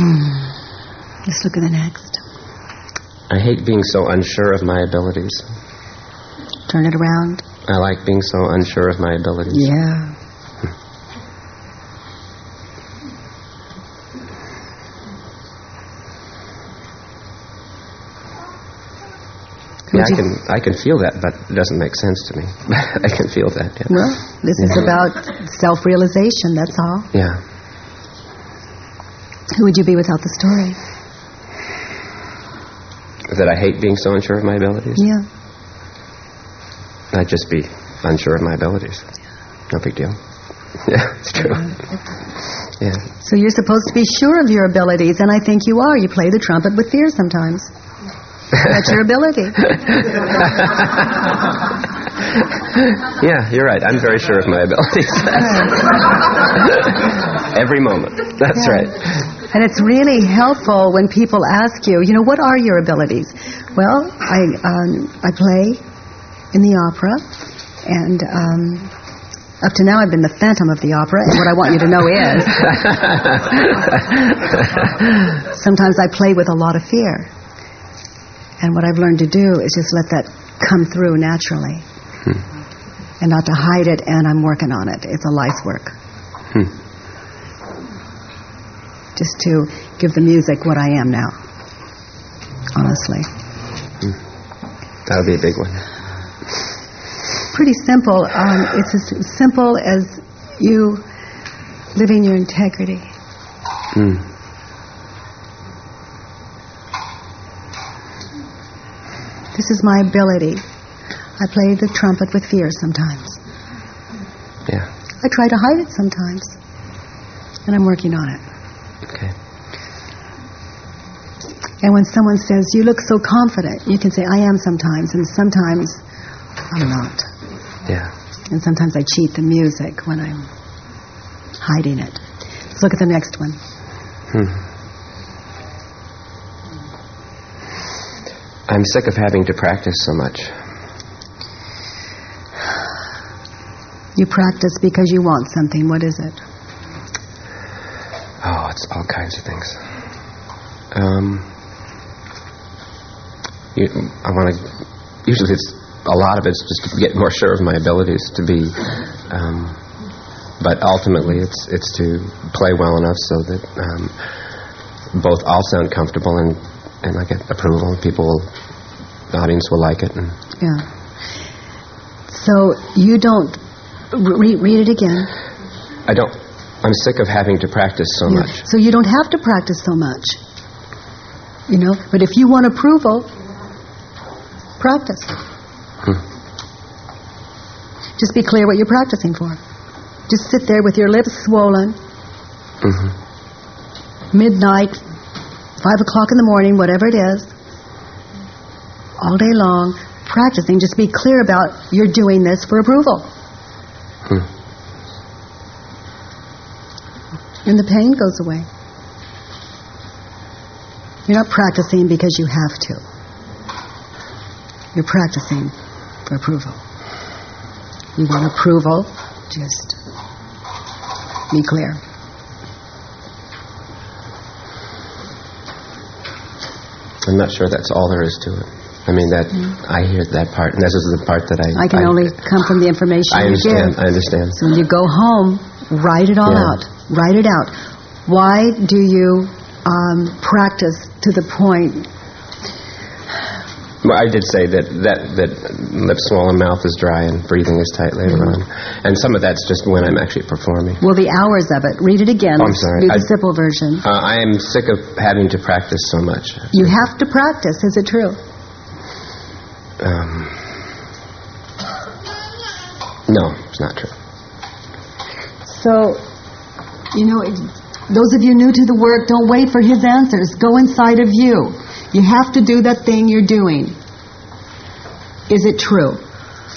Hmm. Let's look at the next. I hate being so unsure of my abilities. Turn it around. I like being so unsure of my abilities. Yeah. Yeah, I can I can feel that, but it doesn't make sense to me. I can feel that. Yeah. Well, this is Yeah. about self-realization, that's all. Yeah. Who would you be without the story? That I hate being so unsure of my abilities. Yeah. I'd just be unsure of my abilities. No big deal. Yeah, it's true. Yeah. So you're supposed to be sure of your abilities, and I think you are. You play the trumpet with fear sometimes. That's your ability. Yeah, you're right. I'm very sure of my abilities. Every moment. That's Yeah. right. And it's really helpful when people ask you, you know, what are your abilities? Well, I um, I play in the opera, and um, up to now I've been the Phantom of the opera. And what I want you to know is, sometimes I play with a lot of fear, and what I've learned to do is just let that come through naturally, and not to hide it. And I'm working on it. It's a life's work. Hmm. Just to give the music what I am now. Honestly. That would be a big one. Pretty simple. Um, it's as simple as you living your integrity. Hmm. This is my ability. I play the trumpet with fear sometimes. Yeah. I try to hide it sometimes. And I'm working on it. Okay. And when someone says, You look so confident, you can say, I am sometimes, and sometimes I'm not. Yeah. And sometimes I cheat the music when I'm hiding it. Let's look at the next one. Hmm. I'm sick of having to practice so much. You practice because you want something. What is it? It's all kinds of things. Um, you, I want to. Usually, it's a lot of it's just to get more sure of my abilities to be. Um, but ultimately, it's it's to play well enough so that um, both I'll sound comfortable and and I get approval, and people will, the audience will like it, and Yeah. So you don't re- read it again. I don't. I'm sick of having to practice so Yeah. much. So you don't have to practice so much. You know, but if you want approval, practice. Hmm. Just be clear what you're practicing for. Just sit there with your lips swollen, hmm midnight, five o'clock in the morning, whatever it is, all day long, practicing. Just be clear about you're doing this for approval. Hmm. And the pain goes away. You're not practicing because you have to. You're practicing for approval. You want approval, just be clear. I'm not sure that's all there is to it. I mean that I hear that part, and this is the part that I. Mm. I can only come from the information I you understand. give. I understand. So when you go home, write it all Yeah. out. Write it out. Why do you um, practice to the point? Well, I did say that that that lips swollen, mouth is dry, and breathing is tight later Mm-hmm. on, and some of that's just when I'm actually performing. Well, the hours of it. Read it again. Oh, I'm sorry. Do the I- simple version. Uh, I am sick of having to practice so much. You have to practice. Is it true? Um, no, it's not true. So, you know, it, those of you new to the work, don't wait for his answers. Go inside of you. You have to do that thing you're doing. Is it true?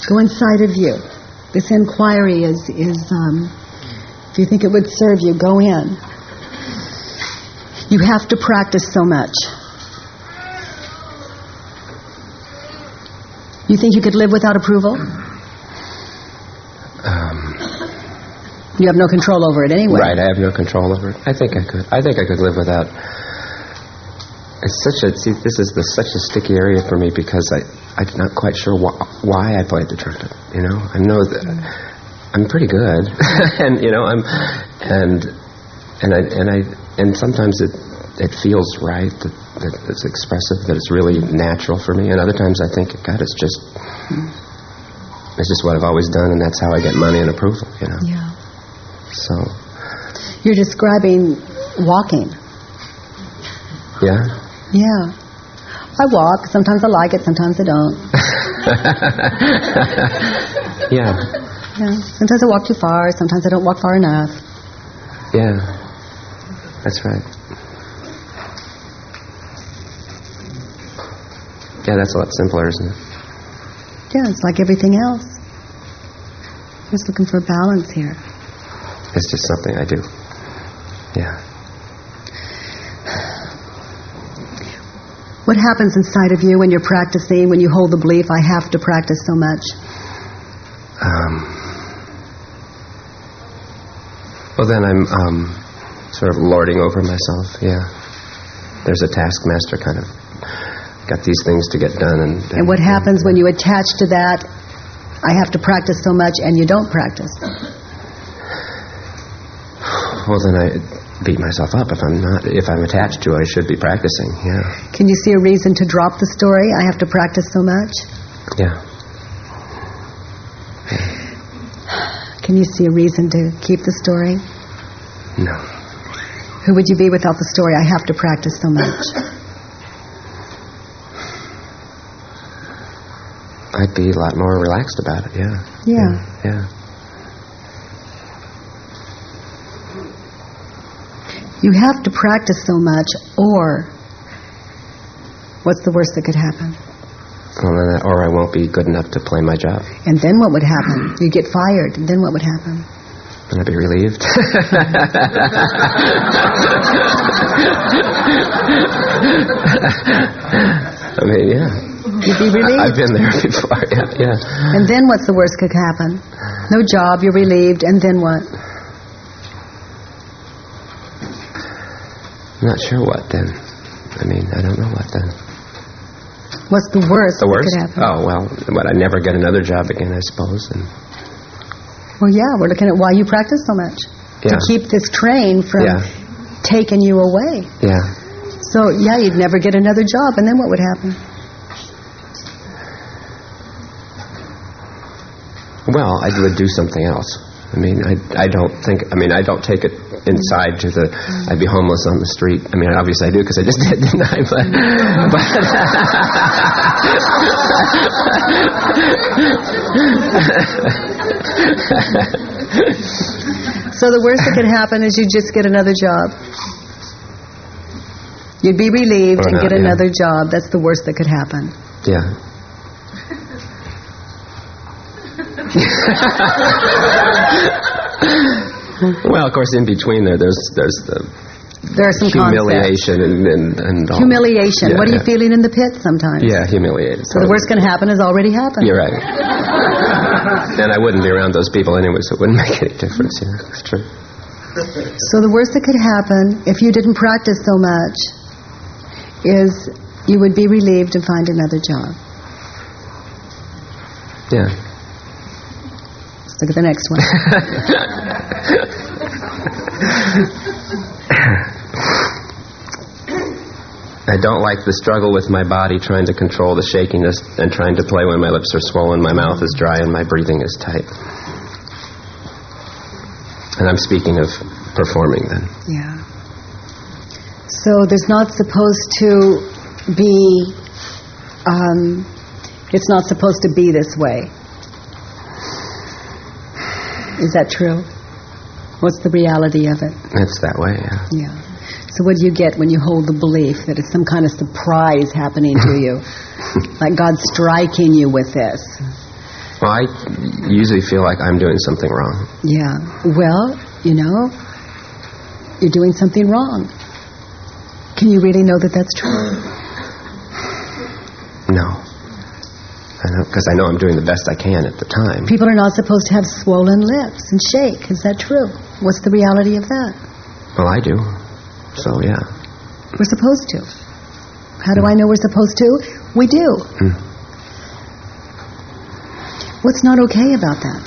Go inside of you. This inquiry is, is um, if you think it would serve you, go in. You have to practice so much. You think you could live without approval? Um, You have no control over it anyway. Right, I have no control over it. I think I could. I think I could live without. It's such a see. This is the, such a sticky area for me because I I'm not quite sure wh- why I played the trumpet. You know, I know that I'm pretty good, and you know I'm, and and I and I and sometimes it it feels right that, that it's expressive, that it's really natural for me, and other times I think, God, it's just hmm. it's just what I've always done, and that's how I get money and approval. You know. Yeah. So, You're describing walking. yeah. Yeah. I walk. Sometimes I like it. Sometimes I don't. yeah. Yeah. Sometimes I walk too far. Sometimes I don't walk far enough. Yeah. That's right. Yeah, that's a lot simpler, isn't it? Yeah, it's like everything else. Just looking for balance here. It's just something I do. Yeah. What happens inside of you when you're practicing, when you hold the belief, I have to practice so much? Um, well, then I'm um, sort of lording over myself. Yeah. There's a taskmaster kind of got these things to get done, and And what happens when you attach to that, I have to practice so much, and you don't practice? Well, then I beat myself up if I'm not. If I'm attached to, it, I should be practicing. Yeah. Can you see a reason to drop the story? I have to practice so much. Yeah. Can you see a reason to keep the story? No. Who would you be without the story? I have to practice so much. I'd be a lot more relaxed about it. Yeah. Yeah. Yeah. You have to practice so much, or what's the worst that could happen? Well, then, or I won't be good enough to play my job, And then what would happen? You get fired, and then what would happen? and I'd be relieved. I mean, yeah. You'd be relieved. I've been there before. Yeah, yeah. And then what's the worst could happen? No job, you're relieved, and then what? I'm not sure what then. I mean, I don't know what then. What's the worst The that worst? could happen? Oh well, what? I never get another job again, I suppose. And Well, yeah, we're looking at why you practice so much. To keep this train from Yeah. taking you away. yeah, So, yeah, you'd never get another job, and then what would happen? Well, I would do something else. I mean, I, I don't think, I mean, I don't take it inside to the, I'd be homeless on the street. I mean, obviously I do because I just did, didn't I? But, So the worst that could happen is you just get another job. You'd be relieved Or and not, get yeah. another job. That's the worst that could happen. yeah. well, of course, in between there, there's, there's the There are some concepts. humiliation and, and, and all. Humiliation. Yeah, what are you feeling in the pit sometimes? Yeah, humiliated. So the worst can happen has already happened. You're right. and I wouldn't be around those people anyway, so it wouldn't make any difference. Yeah, it's true. So the worst that could happen if you didn't practice so much is you would be relieved and find another job. Yeah. Look at the next one. I don't like the struggle with my body trying to control the shakiness and trying to play when my lips are swollen, my mouth is dry, and my breathing is tight. And I'm speaking of performing then. yeah. So there's not supposed to be, um, it's not supposed to be this way. Is that true? What's the reality of it? It's that way, yeah. Yeah. So what do you get when you hold the belief that it's some kind of surprise happening to you? like God's striking you with this? Well, I usually feel like I'm doing something wrong. Yeah. Well, you know, you're doing something wrong. Can you really know that that's true? No. I because I know I'm doing the best I can at the time. People are not supposed to have swollen lips and shake. Is that true? What's the reality of that? Well, I do. So, yeah. We're supposed to. How do I know we're supposed to? We do. Hmm. What's not okay about that?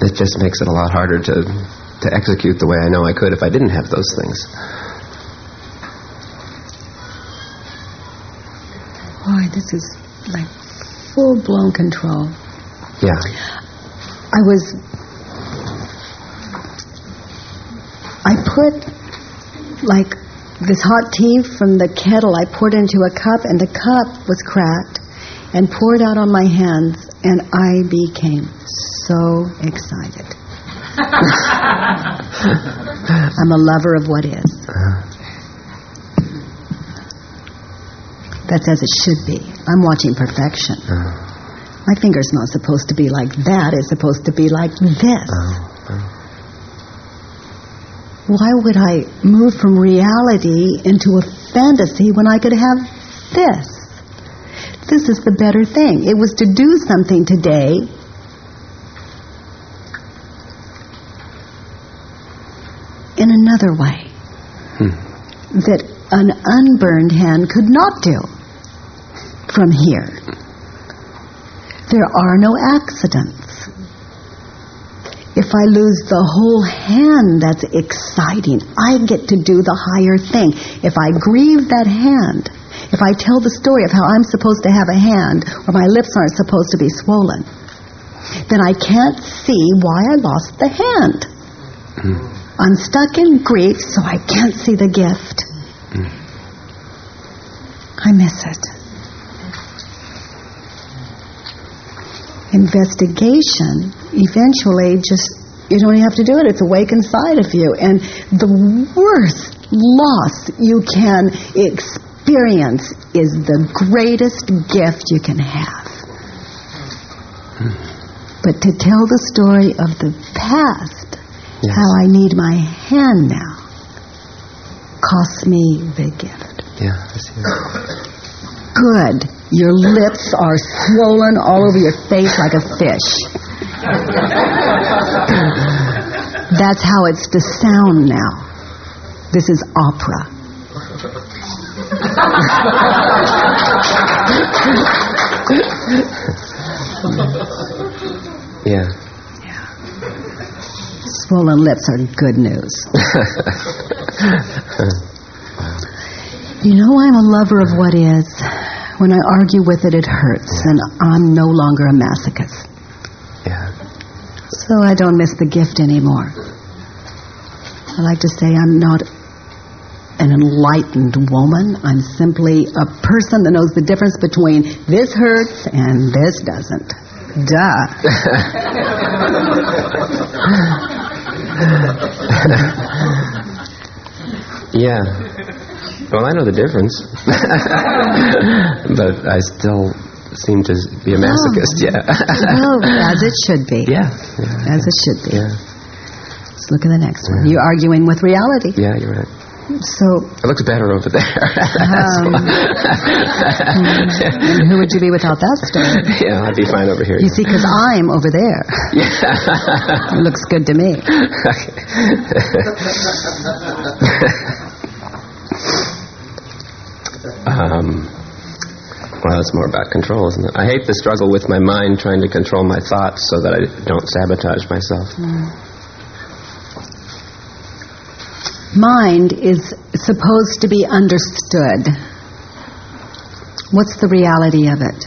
It just makes it a lot harder to, to execute the way I know I could if I didn't have those things. Boy, this is like full-blown control. Yeah. I was... I put, like, this hot tea from the kettle, I poured into a cup, and the cup was cracked and poured out on my hands, and I became so excited. I'm a lover of what is. Uh-huh. That's as it should be. I'm watching perfection. Uh-huh. My finger's not supposed to be like that. It's supposed to be like this. Uh-huh. Uh-huh. Why would I move from reality into a fantasy when I could have this? This is the better thing. It was to do something today in another way hmm. that an unburned hand could not do from here. There are no accidents. If I lose the whole hand, that's exciting. I get to do the higher thing. If I grieve that hand, if I tell the story of how I'm supposed to have a hand or my lips aren't supposed to be swollen, then I can't see why I lost the hand. Hmm. I'm stuck in grief, so I can't see the gift. Hmm. I miss it. Investigation, eventually, just, you don't have to do it. It's awake inside of you. And the worst loss you can experience is the greatest gift you can have. But to tell the story of the past, Yes. how I need my hand now, costs me the gift. Yeah, I see. Good. Your lips are swollen all over your face like a fish. That's how it's to sound now. This is opera. Yeah. Swollen lips are good news. You know, I'm a lover of what is. When I argue with it, it hurts, and I'm no longer a masochist. Yeah. So I don't miss the gift anymore. I like to say I'm not an enlightened woman. I'm simply a person that knows the difference between this hurts and this doesn't. Duh. Yeah. Well, I know the difference. but I still seem to be a masochist, yeah. well, as it should be. yeah. yeah. As it should be. Yeah. Let's look at the next one. You're arguing with reality. Yeah, you're right. So, It looks better over there. um, who would you be without that story? yeah, I'd be fine over here. You see, because I'm over there. Yeah. It looks good to me. Um, well, that's more about control, isn't it? I hate the struggle with my mind trying to control my thoughts so that I don't sabotage myself. Mind is supposed to be understood. What's the reality of it?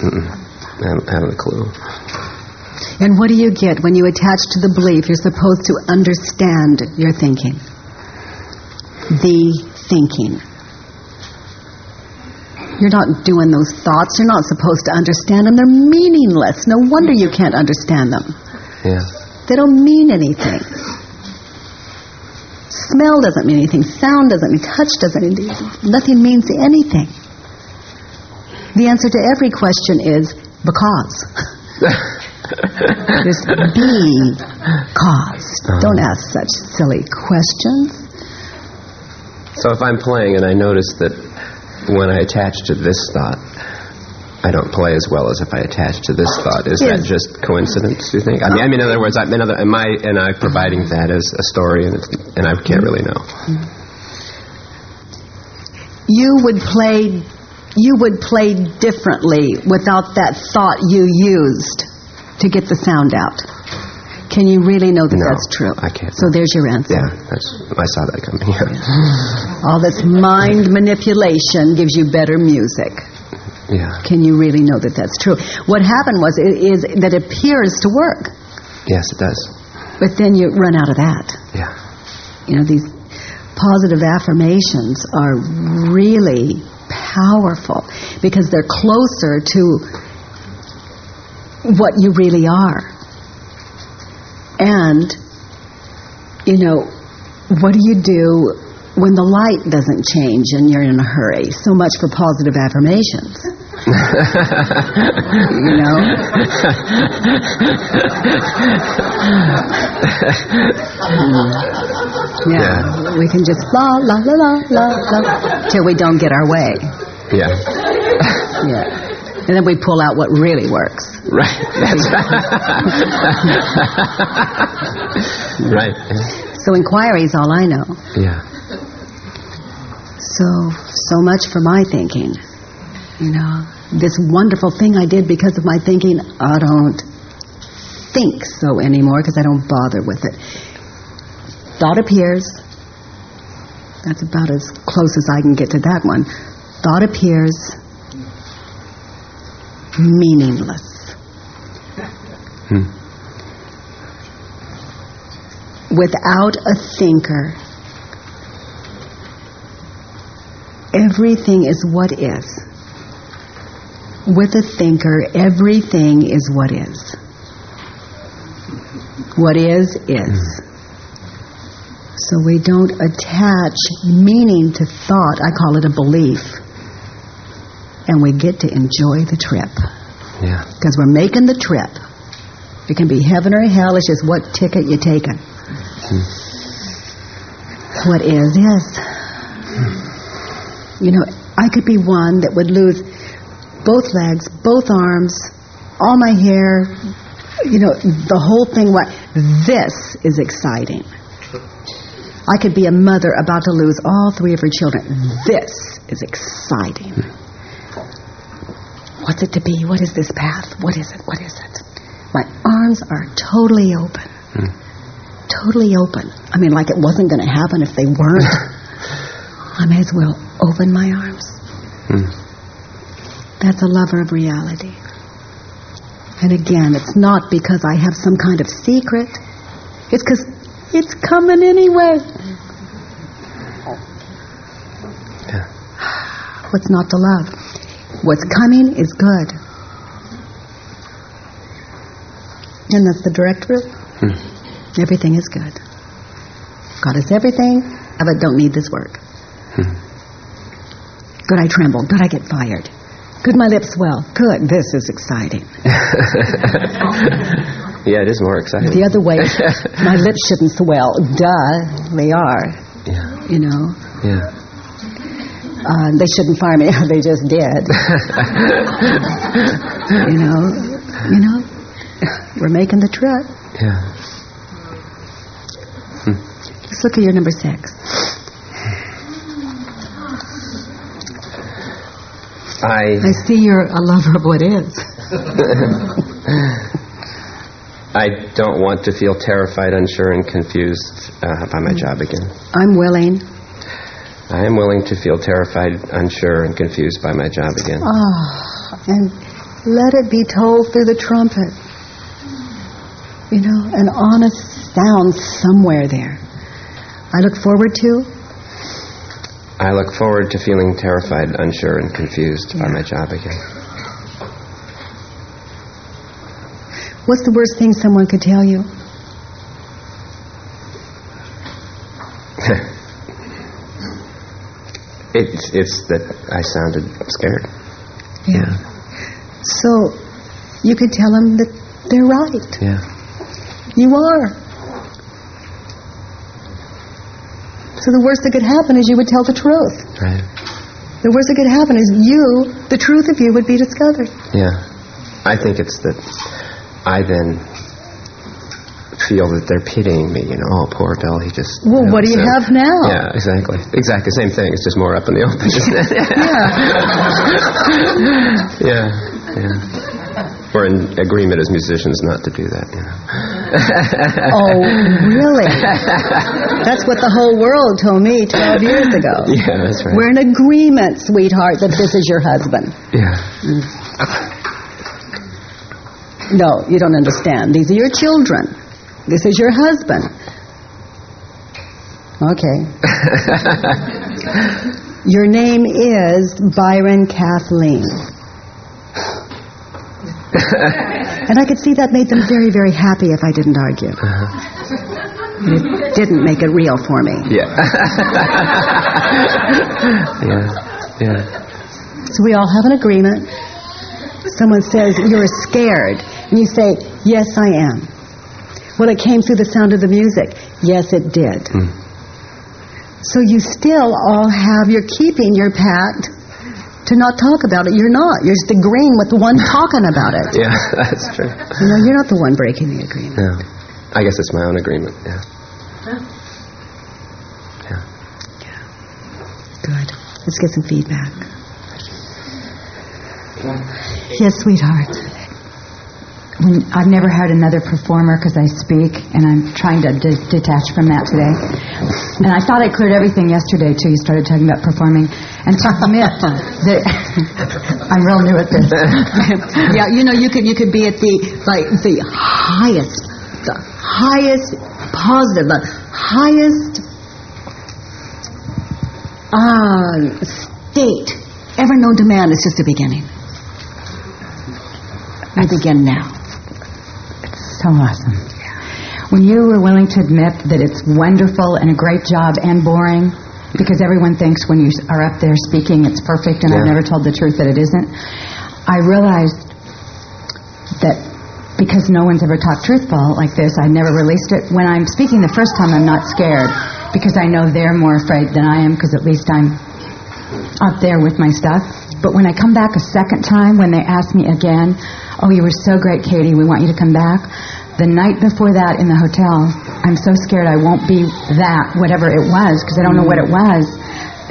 Mm-mm. I haven't, I haven't a clue. And what do you get when you attach to the belief you're supposed to understand your thinking? The thinking. You're not doing those thoughts. You're not supposed to understand them. They're meaningless. No wonder you can't understand them. Yeah. They don't mean anything. Smell doesn't mean anything. Sound doesn't mean. Touch doesn't mean. Nothing means anything. The answer to every question is because. Just be caused. Uh-huh. Don't ask such silly questions. So if I'm playing and I notice that when I attach to this thought, I don't play as well as if I attach to this thought. Is that just coincidence? Do you think? I mean, I mean, in other words, I'm in other, am I am I providing that as a story, and, it's, and I can't really know. You would play you would play differently without that thought you used to get the sound out. Can you really know that No, that's true? I can't. So there's your answer. Yeah, that's, I saw that coming. Yeah. All this mind manipulation gives you better music. yeah. Can you really know that that's true? What happened was it is that it appears to work, Yes, it does. but then you run out of that. Yeah. You know, these positive affirmations are really powerful because they're closer to what you really are. And, you know, what do you do when the light doesn't change and you're in a hurry? So much for positive affirmations. you know? Hmm. Yeah. We can just la la la la la la till we don't get our way. Yeah. Yeah. And then we pull out what really works. Right. That's right. right. So inquiry is all I know. Yeah. So so much for my thinking. You know, this wonderful thing I did because of my thinking, I don't think so anymore because I don't bother with it. Thought appears. That's about as close as I can get to that one. Thought appears meaningless. Hmm. Without a thinker, everything is what is. With a thinker, everything is what is. What is, is. So we don't attach meaning to thought. I call it a belief. And we get to enjoy the trip. Yeah. Because we're making the trip. It can be heaven or hell. It's just what ticket you're taking. Hmm. What is, is. Hmm. You know, I could be one that would lose both legs, both arms, all my hair, you know, the whole thing. What This is exciting. I could be a mother about to lose all three of her children. This is exciting. Hmm. What's it to be? What is this path? What is it? What is it? My arms are totally open. Totally open. I mean, like it wasn't going to happen if they weren't. I may as well open my arms. Hmm. That's a lover of reality. And again, it's not because I have some kind of secret. It's because it's coming anyway. Yeah. What's not to love? What's coming is good. And that's the direct route. Hmm. Everything is good. God is everything, but don't need this work. Hmm. Good, I tremble. Good, I get fired. Good, my lips swell. Good, this is exciting. yeah, it is more exciting. The other way, my lips shouldn't swell. Duh, they are. Yeah. You know, Yeah. Uh, they shouldn't fire me. they just did. you know, you know, we're making the trip. Yeah. Let's look at your number six. I I see you're a lover of what is. I don't want to feel terrified, unsure, and confused uh, by my job again. I'm willing. I am willing to feel terrified, unsure, and confused by my job again. Ah, and let it be told through the trumpet. You know, an honest sound somewhere there. I look forward to I look forward to feeling terrified, unsure, and confused by my job again. what's the worst thing someone could tell you? It's it's that I sounded scared. Yeah. So you could tell them that they're right. Yeah. You are. So the worst that could happen is you would tell the truth. Right. The worst that could happen is you, the truth of you, would be discovered. Yeah. I think it's that I then feel that they're pitying me. You know, oh, poor Bill, he just. Well, what do you have now? Yeah, exactly. Exactly. Same thing. It's just more up in the open, isn't it? Yeah. yeah. Yeah. We're in agreement as musicians not to do that. You know. Oh, really? That's what the whole world told me 12 years ago. Yeah, that's right. We're in agreement, sweetheart, that this is your husband. yeah. Mm. No, you don't understand. These are your children. This is your husband. Okay. Your name is Byron Kathleen. and I could see that made them very, very happy if I didn't argue. Uh-huh. It didn't make it real for me. Yeah. yeah. Yeah. So we all have an agreement. Someone says, You're scared. And you say, Yes, I am. Well, it came through the sound of the music. Yes, it did. Hmm. So you still all have, you're keeping your pact to not talk about it. You're not. You're just agreeing with the one talking about it. Yeah, that's true. You know, you're not the one breaking the agreement. Yeah. I guess it's my own agreement. Yeah. Yeah. Good. Let's get some feedback. Yes, sweetheart. I've never had another performer because I speak, and I'm trying to de- detach from that today. And I thought I cleared everything yesterday too. you started talking about performing. And to admit that I'm real new at this. yeah, you know, you could you could be at the like the highest, the highest positive, the highest uh, state ever known to man. It's just a beginning. I begin now. So awesome. When you were willing to admit that it's wonderful and a great job and boring, because everyone thinks when you are up there speaking it's perfect, and I've never told the truth that it isn't, I realized that because no one's ever talked truthful like this, I never released it. When I'm speaking the first time, I'm not scared because I know they're more afraid than I am because at least I'm up there with my stuff. But when I come back a second time, when they ask me again, oh, you were so great, Katie, we want you to come back. The night before that in the hotel, I'm so scared I won't be that, whatever it was, because I don't know what it was,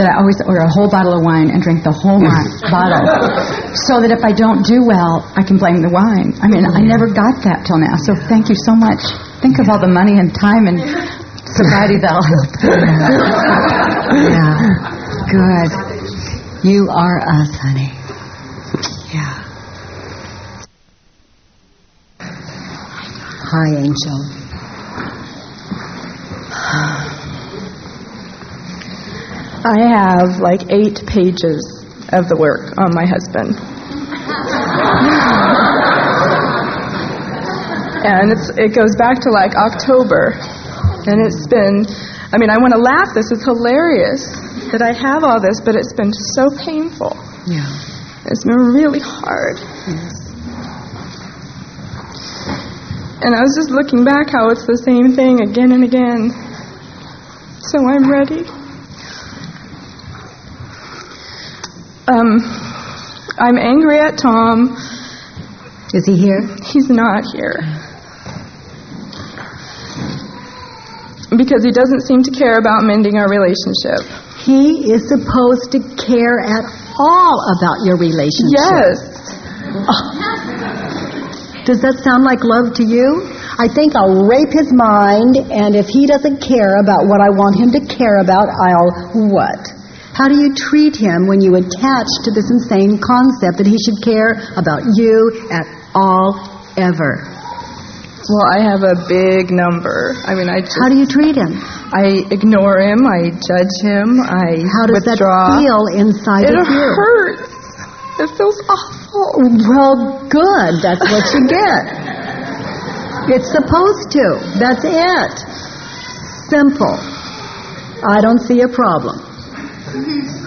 that I always order a whole bottle of wine and drink the whole bottle. So that if I don't do well, I can blame the wine. I mean, I never got that till now. So thank you so much. Think of all the money and time and sobriety that'll help. Yeah, good. You are us, honey. Yeah. Hi, Angel. I have like eight pages of the work on my husband. and it's, it goes back to like October. And it's been, I mean, I want to laugh. This is hilarious that I have all this, but it's been so painful. Yeah. It's been really hard. Yes. And I was just looking back how it's the same thing again and again. So I'm ready. Um, I'm angry at Tom. Is he here? He's not here. Because he doesn't seem to care about mending our relationship. He is supposed to care at all about your relationship. Yes. Does that sound like love to you? I think I'll rape his mind, and if he doesn't care about what I want him to care about, I'll what? How do you treat him when you attach to this insane concept that he should care about you at all ever? Well, I have a big number. I mean, I just, How do you treat him? I ignore him. I judge him. I How does withdraw. that feel inside It of you? It hurts. It feels awful. Well, good. That's what you get. It's supposed to. That's it. Simple. I don't see a problem.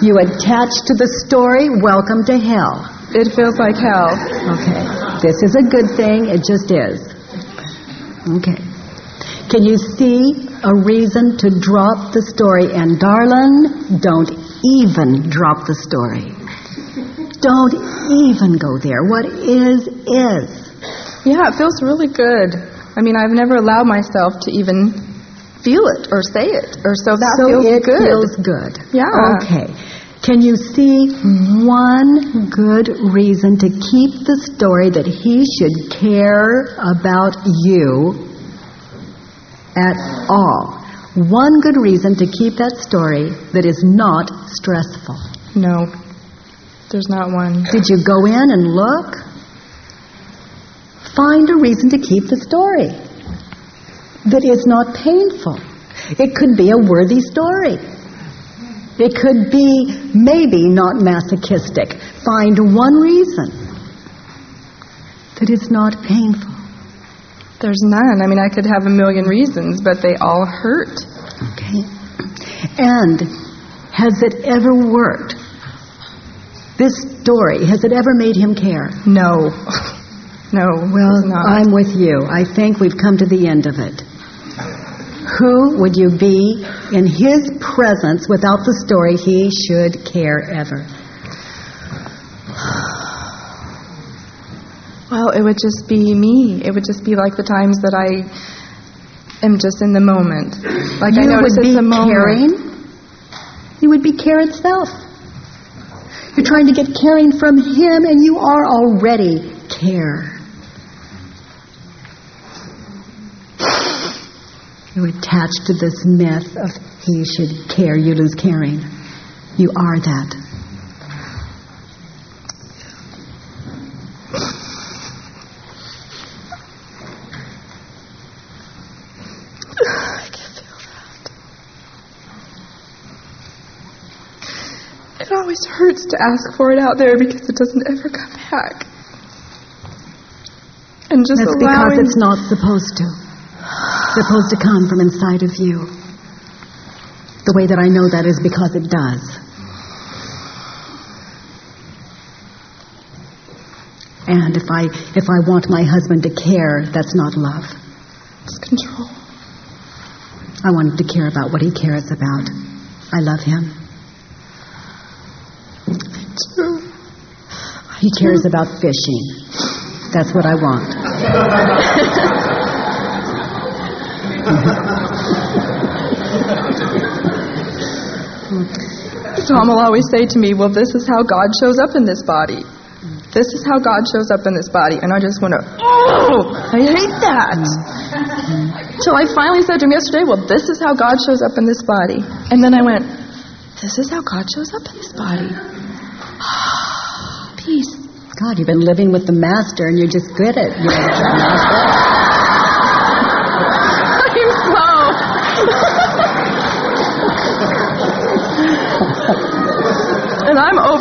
You attach to the story, welcome to hell. It feels like hell. Okay. This is a good thing, it just is. Okay. Can you see a reason to drop the story? And darling, don't even drop the story. Don't even go there. What is, is. Yeah, it feels really good. I mean, I've never allowed myself to even feel it or say it, or so that so feels it good. feels good. Yeah. Okay. Can you see one good reason to keep the story that he should care about you at all? One good reason to keep that story that is not stressful. No, there's not one. Did you go in and look? Find a reason to keep the story that is not painful. It could be a worthy story. It could be maybe not masochistic. Find one reason that is not painful. There's none. I mean, I could have a million reasons, but they all hurt. Okay? And has it ever worked? This story, has it ever made him care? No. No, Well. I'm with you. I think we've come to the end of it. Who would you be in his presence without the story he should care ever? Well, it would just be me. It would just be like the times that I am just in the moment. Like I you notice would it's be a moment. caring. You would be care itself. You're trying to get caring from him, and you are already care. You're attached to this myth of he should care, you lose caring. You are that. I can feel that. It always hurts to ask for it out there because it doesn't ever come back. And just That's because it's not supposed to. Supposed to come from inside of you. The way that I know that is because it does. And if I if I want my husband to care, that's not love. it's control. I want him to care about what he cares about. I love him. He cares about fishing. That's what I want. Tom will always say to me, Well, this is how God shows up in this body. This is how God shows up in this body. And I just want to, oh, I hate that. So I finally said to him yesterday, Well, this is how God shows up in this body. And then I went, This is how God shows up in this body. Peace. God, you've been living with the master and you're just good at you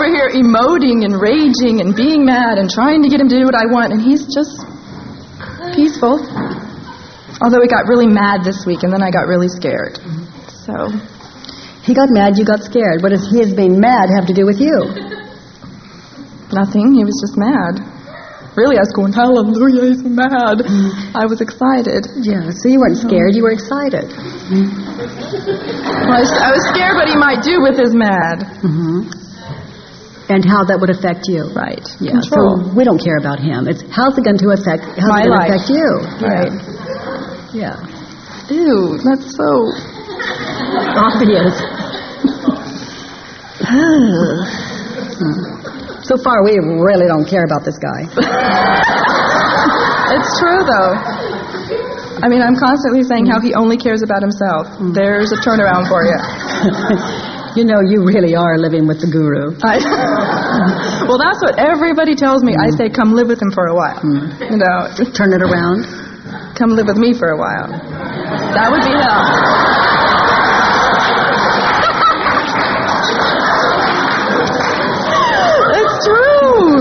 over here emoting and raging and being mad and trying to get him to do what I want, and he's just peaceful. Although he got really mad this week, and then I got really scared. So, He got mad, you got scared. What does his being mad have to do with you? nothing. He was just mad. Really, I was going, Hallelujah, he's mad. I was excited. Yeah, so you weren't scared, you were excited. Well, I was, I was scared what he might do with his mad. hmm And how that would affect you. Right. Yeah, Control. so we don't care about him. It's how's it going to affect how's My it going to affect you? Right. Yeah. Ew, that's so. Obvious. so far, we really don't care about this guy. It's true, though. I mean, I'm constantly saying how he only cares about himself. Mm. There's a turnaround for you. you know, you really are living with the guru. I, well, that's what everybody tells me. I mm. say, come live with him for a while. Mm. You know, Turn it around. come live with me for a while. That would be hell. it's true.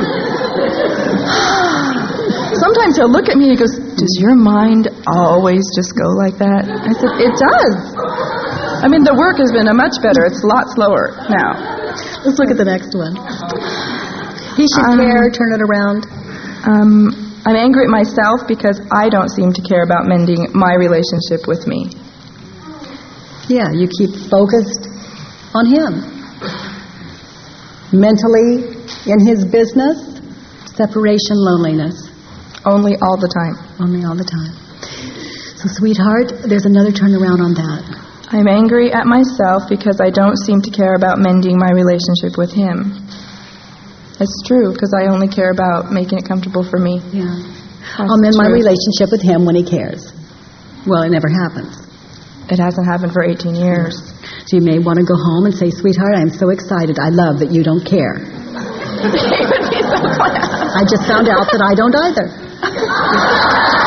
Sometimes he'll look at me and he goes, Does your mind always just go like that? I said, It does. I mean, the work has been a much better. It's a lot slower now. Let's look at the next one. He should Um, care, turn it around. Um, I'm angry at myself because I don't seem to care about mending my relationship with me. Yeah, you keep focused on him. Mentally, in his business, separation, loneliness. Only all the time. Only all the time. So, sweetheart, there's another turnaround on that. I'm angry at myself because I don't seem to care about mending my relationship with him. It's true because I only care about making it comfortable for me. Yeah. That's I'll mend my relationship with him when he cares. Well, it never happens. It hasn't happened for 18 years. So you may want to go home and say, sweetheart, I'm so excited. I love that you don't care. I just found out that I don't either.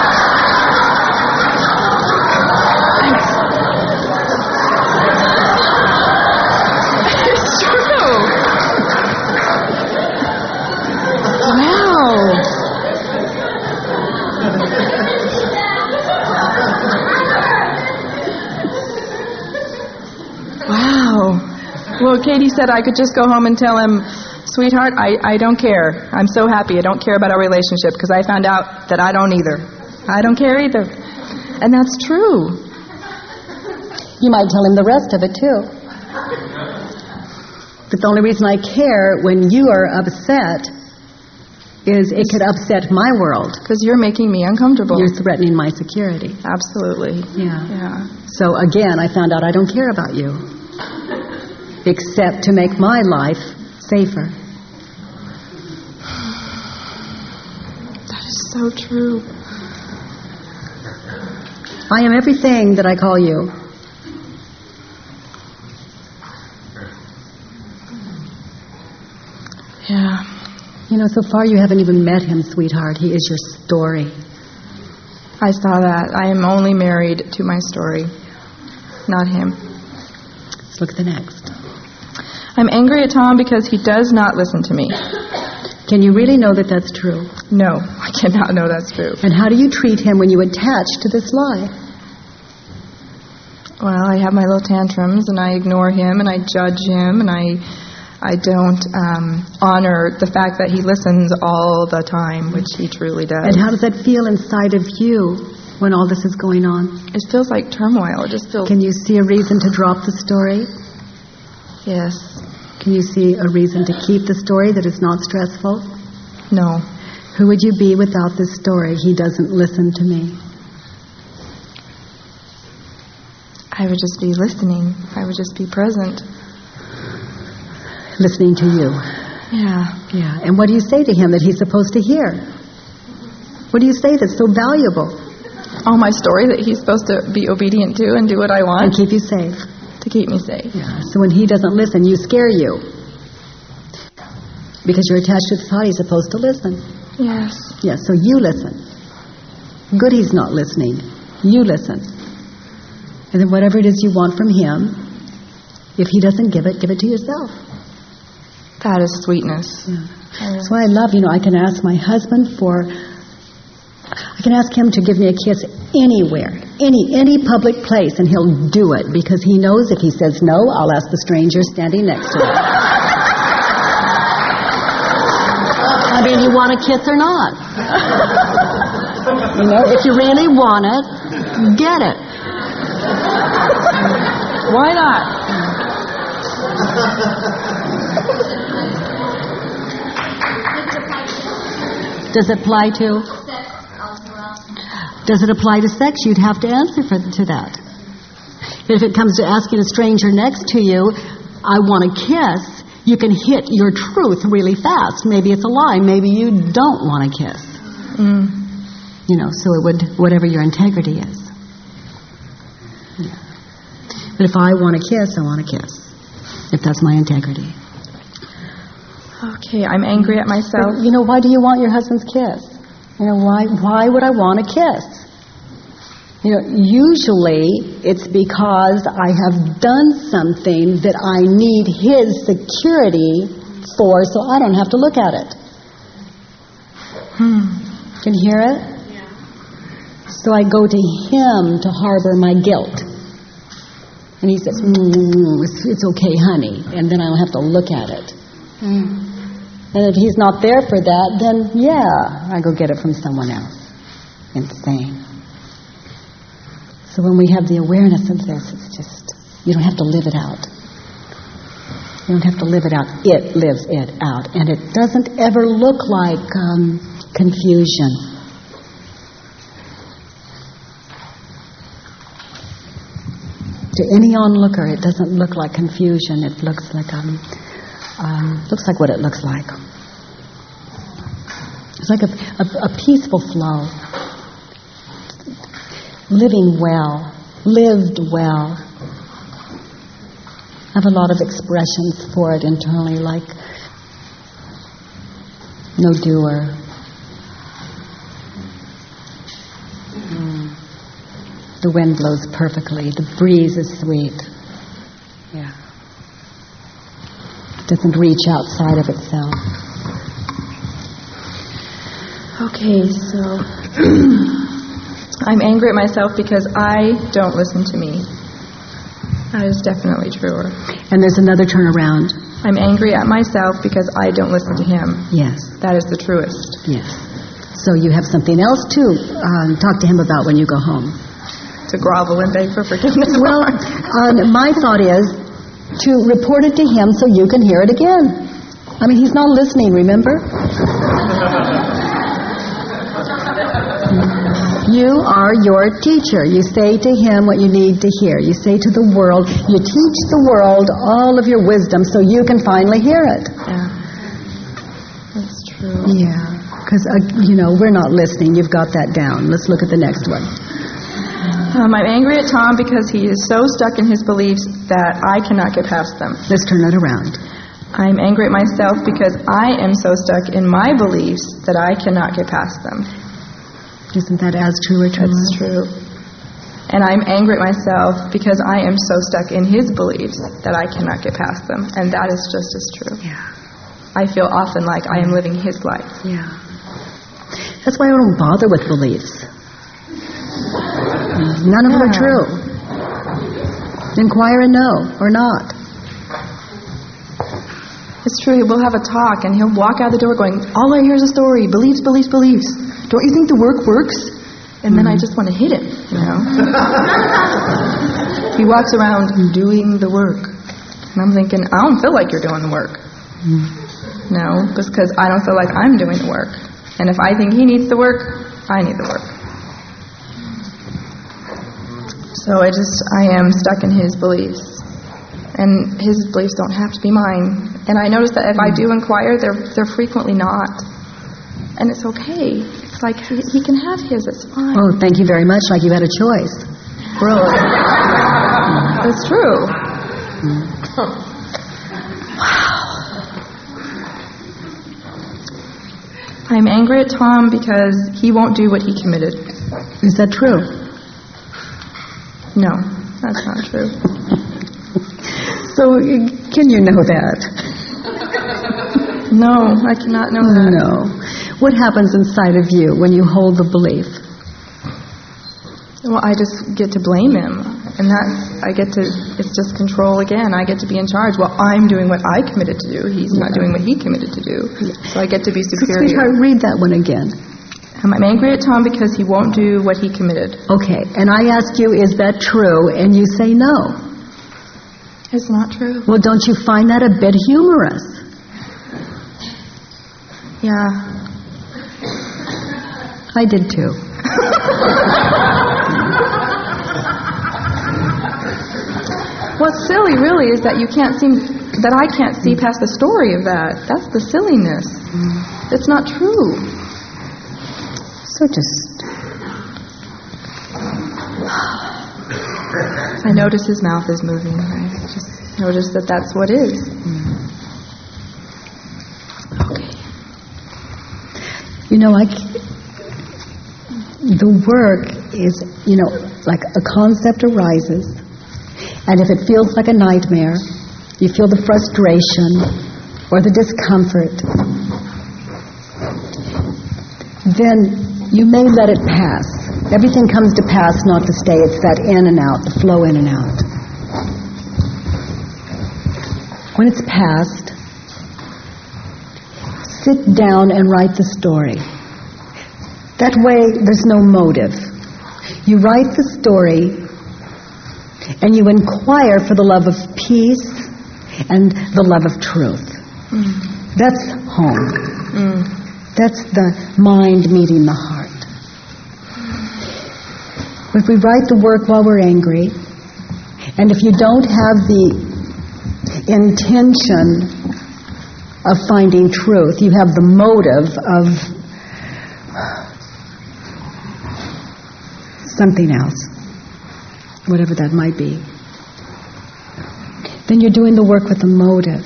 Well, Katie said I could just go home and tell him, sweetheart, I, I don't care. I'm so happy. I don't care about our relationship because I found out that I don't either. I don't care either. And that's true. You might tell him the rest of it, too. But the only reason I care when you are upset is it could upset my world. Because you're making me uncomfortable. You're threatening my security. Absolutely. Yeah. Yeah. So again, I found out I don't care about you. Except to make my life safer. That is so true. I am everything that I call you. Yeah. You know, so far you haven't even met him, sweetheart. He is your story. I saw that. I am only married to my story, not him. Let's look at the next. I'm angry at Tom because he does not listen to me. Can you really know that that's true? No, I cannot know that's true. And how do you treat him when you attach to this lie? Well, I have my little tantrums and I ignore him and I judge him and I I don't um, honor the fact that he listens all the time, which he truly does. And how does that feel inside of you when all this is going on? it feels like turmoil. It just feels Can you see a reason to drop the story? Yes, Can you see a reason to keep the story that is not stressful? no. Who would you be without this story? He doesn't listen to me. I would just be listening. I would just be present. Listening to you. Yeah. Yeah. And what do you say to him that he's supposed to hear? What do you say that's so valuable All my story that he's supposed to be obedient to and do what I want. and keep you safe? To keep me safe. Yeah. So when he doesn't listen, you scare you. Because you're attached to the thought he's supposed to listen. Yes. Yes, so you listen. Good he's not listening. You listen. And then whatever it is you want from him, if he doesn't give it, give it to yourself. That is sweetness. That's why I love, you know, I can ask my husband for, I can ask him to give me a kiss anywhere, any any public place, and he'll do it because he knows if he says no, I'll ask the stranger standing next to him. I mean, you want a kiss or not? You know, if you really want it, get it. Why not? Does it apply to? Does it apply to sex? You'd have to answer for, to that. But if it comes to asking a stranger next to you, I want a kiss, you can hit your truth really fast. Maybe it's a lie. Maybe you don't want a kiss. Mm. You know, so it would, whatever your integrity is. Yeah. But if I want a kiss, I want a kiss. If that's my integrity. Okay, I'm angry at myself. But, you know, why do you want your husband's kiss? You know, why, why would I want a kiss? You know, usually it's because I have done something that I need his security for so I don't have to look at it. Hmm. Can you hear it? So I go to him to harbor my guilt. And he says, mm, it's, it's okay, honey. And then I don't have to look at it. And if he's not there for that, then yeah, I go get it from someone else. Insane. So when we have the awareness of this, it's just, you don't have to live it out. You don't have to live it out. It lives it out. And it doesn't ever look like um, confusion. To any onlooker, it doesn't look like confusion. It looks like um, um, looks like what it looks like. It's like a, a, a peaceful flow, living well, lived well. I have a lot of expressions for it internally, like no doer. Mm. The wind blows perfectly. The breeze is sweet. Yeah. Doesn't reach outside of itself. Okay, so I'm angry at myself because I don't listen to me. That is definitely truer. And there's another turnaround. I'm angry at myself because I don't listen to him. Yes. That is the truest. Yes. So you have something else to um, talk to him about when you go home. To grovel and beg for forgiveness. Well, um, my thought is to report it to him so you can hear it again. I mean, he's not listening, remember? You are your teacher. You say to him what you need to hear. You say to the world, you teach the world all of your wisdom so you can finally hear it. yeah. That's true. Yeah, because, uh, you know, we're not listening. You've got that down. Let's look at the next one. Um, I'm angry at Tom because he is so stuck in his beliefs that I cannot get past them. Let's turn that around. I'm angry at myself because I am so stuck in my beliefs that I cannot get past them. Isn't that as true or true? That's true. And I'm angry at myself because I am so stuck in his beliefs that I cannot get past them. And that is just as true. Yeah. I feel often like I am living his life. Yeah. That's why I don't bother with beliefs. None of them are true. Inquire and know, or not. It's true. We'll have a talk, and he'll walk out the door going, "All I hear is a story. Beliefs, beliefs, beliefs. Don't you think the work works?" And then I mm-hmm. just want to hit him. You know. he walks around doing the work, and I'm thinking, I don't feel like you're doing the work. Mm. No, just because I don't feel like I'm doing the work. And if I think he needs the work, I need the work. So I just, I am stuck in his beliefs. And his beliefs don't have to be mine. And I notice that if I do inquire, they're, they're frequently not. And it's okay. It's like he, he can have his, it's fine. Oh, thank you very much, like you had a choice. Really? It's true. wow. I'm angry at Tom because he won't do what he committed. Is that true? No, that's not true. So, can you know that? No, I cannot know that. No. What happens inside of you when you hold the belief? Well, I just get to blame him. And that's, I get to, it's just control again. I get to be in charge. Well, I'm doing what I committed to do. He's not doing what he committed to do. So I get to be superior. Sweetheart, read that one again. I'm angry at Tom because he won't do what he committed. Okay, and I ask you, is that true? And you say no. It's not true. Well, don't you find that a bit humorous? Yeah. I did too. What's silly, really, is that you can't seem, that I can't see past the story of that. That's the silliness. It's not true. So just I notice his mouth is moving. I just notice that that's what is. Okay. You know, I c- the work is, you know, like a concept arises, and if it feels like a nightmare, you feel the frustration or the discomfort, then you may let it pass. Everything comes to pass, not to stay. It's that in and out, the flow in and out. When it's past, sit down and write the story. That way, there's no motive. You write the story and you inquire for the love of peace and the love of truth. Mm. That's home. Mm. That's the mind meeting the heart. If we write the work while we're angry, and if you don't have the intention of finding truth, you have the motive of something else, whatever that might be, then you're doing the work with a motive.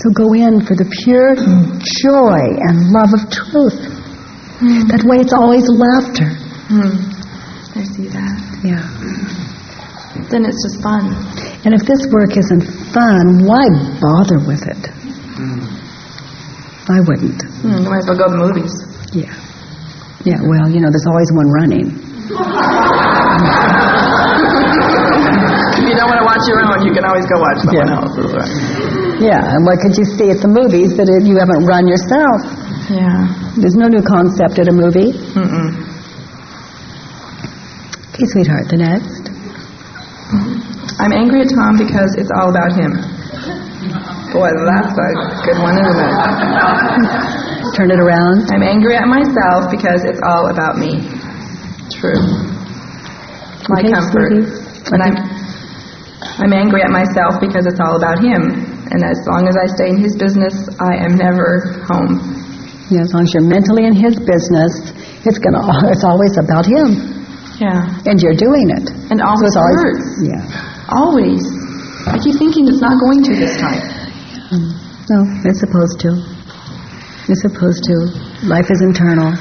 So go in for the pure joy and love of truth. Hmm. That way it's always laughter. Hmm. I see that. Yeah. Then it's just fun. And if this work isn't fun, why bother with it? I wouldn't. Hmm, you might as well go to the movies. Yeah. Yeah, well, you know, there's always one running. If you don't want to watch your own, you can always go watch someone Yeah. else's. Right? Yeah, and what could you see at the movies that you haven't run yourself? Yeah. There's no new concept at a movie. Mm-mm. Okay, sweetheart, the next. I'm angry at Tom because it's all about him. Boy, that's a good one, isn't it? Turn it around. I'm angry at myself because it's all about me. True. My Okay, comfort. sweetie. And I'm I'm angry at myself because it's all about him. And as long as I stay in his business, I am never home. Yeah, as long as you're mentally in his business, it's gonna. It's always about him, Yeah. and you're doing it. And So always it's always. Yeah. Always. I keep thinking it's not going to this time. Mm. No, it's supposed to. It's supposed to. Life is internal.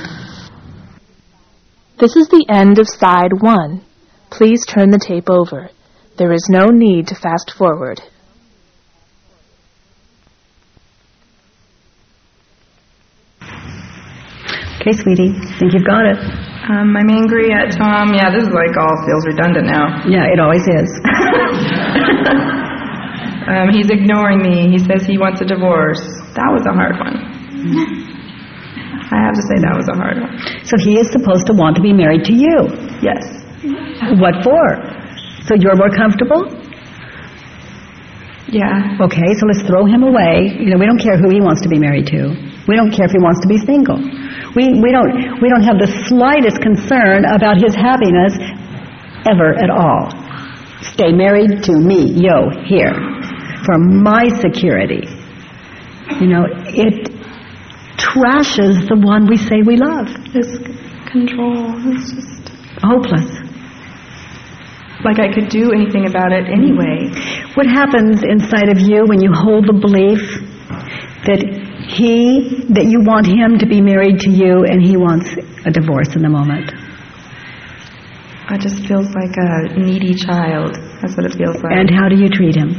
This is the end of side one. Please turn the tape over. There is no need to fast forward. Okay, sweetie. Think you've got it. Um, I'm angry at Tom. Yeah, this is like all feels redundant now. Yeah, it always is. Um, he's ignoring me. He says he wants a divorce. That was a hard one. I have to say that was a hard one. So he is supposed to want to be married to you. Yes. What for? So you're more comfortable? Yeah. Okay, so let's throw him away. You know, we don't care who he wants to be married to. We don't care if he wants to be single. We, we, don't, we don't have the slightest concern about his happiness ever at all. Stay married to me, yo, here, for my security. You know, it trashes the one we say we love. This control. It's just Hopeless. Like I could do anything about it anyway. What happens inside of you when you hold the belief that he, that you want him to be married to you and he wants a divorce in the moment? It just feels like a needy child. That's what it feels like. And how do you treat him?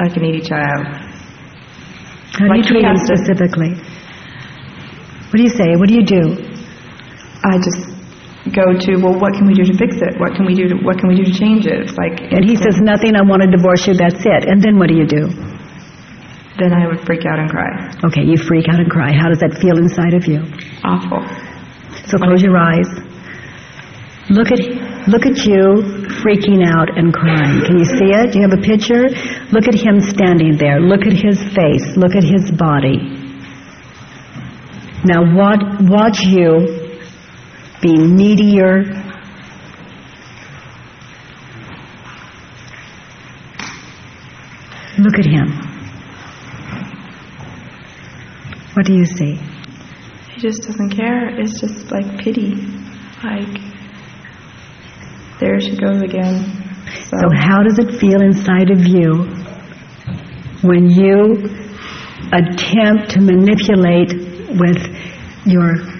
like a needy child. How do you treat him specifically? What do you say? What do you do? I just go to well, what can we do to fix it? What can we do? To, what can we do to change it? It's like And he says, nothing, I want to divorce you, that's it. And then what do you do? then I would freak out and cry. Okay, you freak out and cry. How does that feel inside of you? Awful. So close your eyes. Look at look at you freaking out and crying. Can you see it? Do you have a picture? Look at him standing there. Look at his face. Look at his body. Now watch, watch you be needier. Look at him. What do you see? He just doesn't care. It's just like pity. Like there she goes again. So, So how does it feel inside of you when you attempt to manipulate with your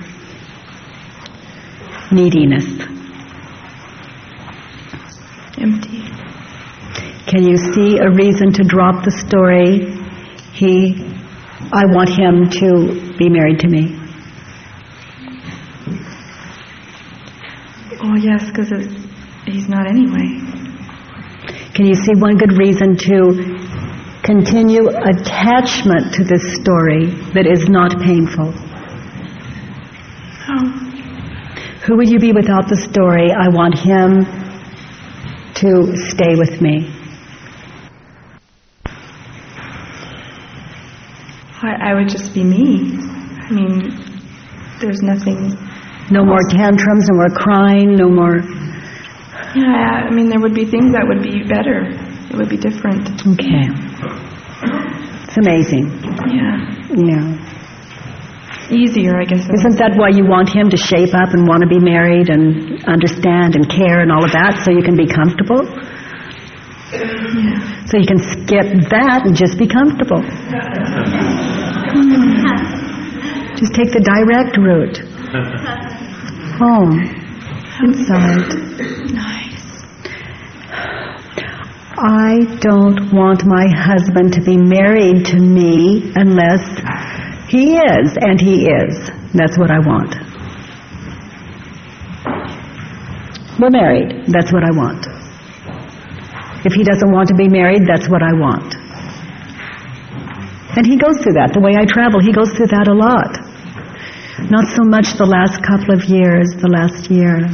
neediness? empty. Can you see a reason to drop the story? He, I want him to be married to me. Oh yes, because he's not anyway. Can you see one good reason to continue attachment to this story that is not painful? Oh, who would you be without the story? I want him to stay with me. I, I would just be me. I mean, there's nothing. No else. more tantrums, no more crying, no more. Yeah, I mean, there would be things that would be better. It would be different. Okay. It's amazing. Yeah. Yeah. Easier, I guess. Isn't that why you want him to shape up and want to be married and understand and care and all of that so you can be comfortable? Yeah. So you can skip that and just be comfortable. Hmm. Just take the direct route. Home. Inside. Nice. I don't want my husband to be married to me unless he is, and he is. That's what I want. We're married. That's what I want. If he doesn't want to be married, that's what I want. And he goes through that. The way I travel, he goes through that a lot. Not so much the last couple of years, the last year.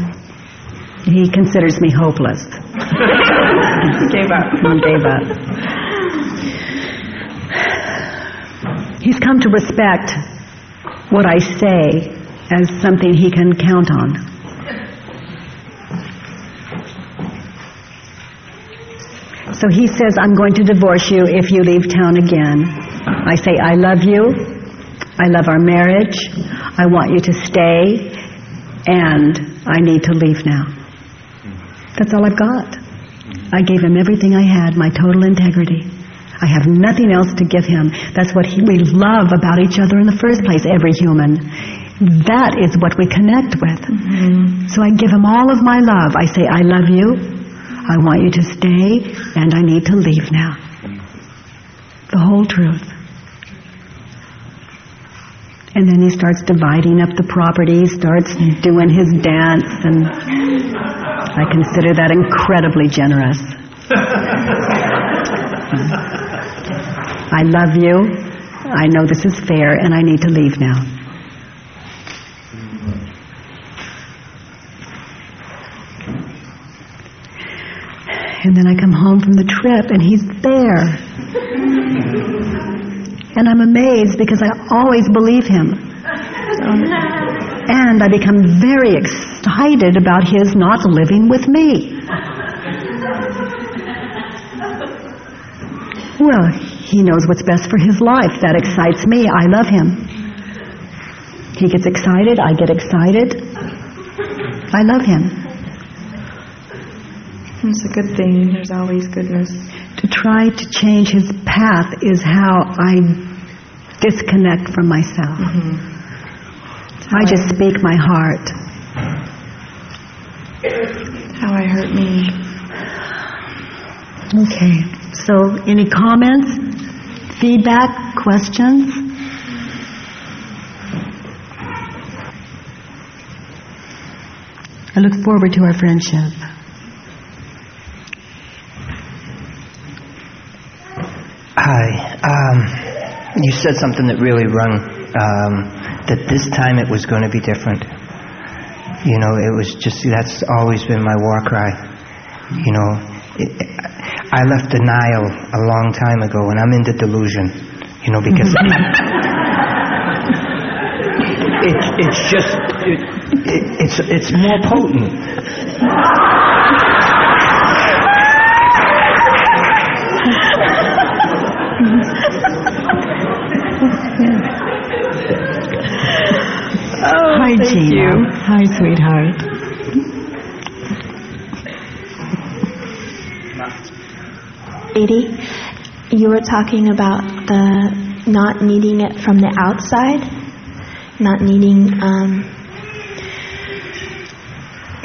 He considers me hopeless. Gave up. He gave up. He's come to respect what I say as something he can count on. So he says, I'm going to divorce you if you leave town again. I say, I love you. I love our marriage. I want you to stay. And I need to leave now. That's all I've got. I gave him everything I had, my total integrity. I have nothing else to give him. That's what he, we love about each other in the first place, every human. That is what we connect with. Mm-hmm. So I give him all of my love. I say, I love you. I want you to stay, and I need to leave now. The whole truth. And then he starts dividing up the property, starts doing his dance, and I consider that incredibly generous. I love you. I know this is fair, and I need to leave now. And then I come home from the trip, and he's there. And I'm amazed because I always believe him. And I become very excited about his not living with me. Well, he knows what's best for his life. That excites me. I love him. He gets excited. I get excited. I love him. It's a good thing. There's always goodness. To try to change his path is how I disconnect from myself. Mm-hmm. I just speak my heart. How I hurt me. Okay. So, any comments, feedback, questions? I look forward to our friendship. Hi. Um, you said something that really rung, um, that this time it was going to be different. You know, it was just, that's always been my war cry. You know, it, I left denial a long time ago, and I'm into delusion. You know, because it, it's just, it, it, it's, it's more potent. Oh, Hi, Gina. Hi, sweetheart. Edie, you were talking about the not needing it from the outside, not needing um,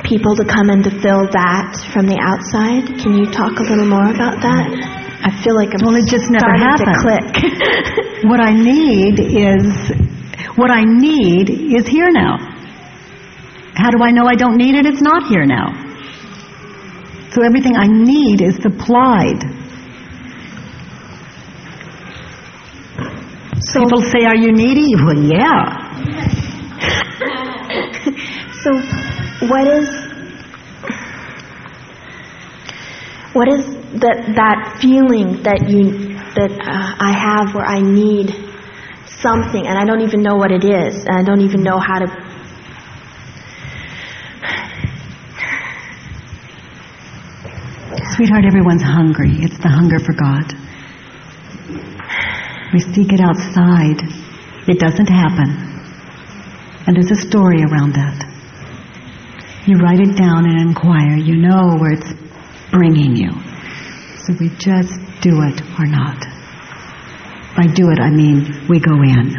people to come and to fill that from the outside. Can you talk a little more about that? I feel like I'm Well, it just never happened. to click. What I need is, what I need is here now. How do I know I don't need it? It's not here now. So everything I need is supplied. People say, are you needy? Well, yeah. So, what is what is that that feeling that you that uh, I have where I need something, and I don't even know what it is, and I don't even know how to. Sweetheart, everyone's hungry. It's the hunger for God. We seek it outside. It doesn't happen. And there's a story around that. You write it down and inquire. You know where it's bringing you. So we just do it or not. By do it, I mean we go in.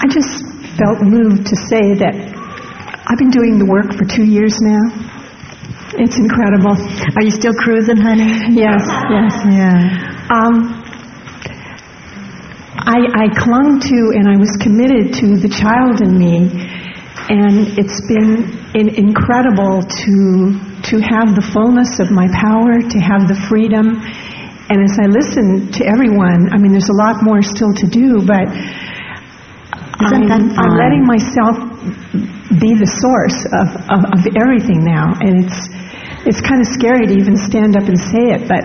I just felt moved to say that I've been doing the work for two years now. It's incredible. Are you still cruising, honey? Yes, yes. Yeah. Um, I, I clung to and I was committed to the child in me, and it's been in, incredible to to have the fullness of my power, to have the freedom. And as I listen to everyone, I mean, there's a lot more still to do, but I'm, I'm letting myself be the source of, of, of everything now, and it's it's kind of scary to even stand up and say it, but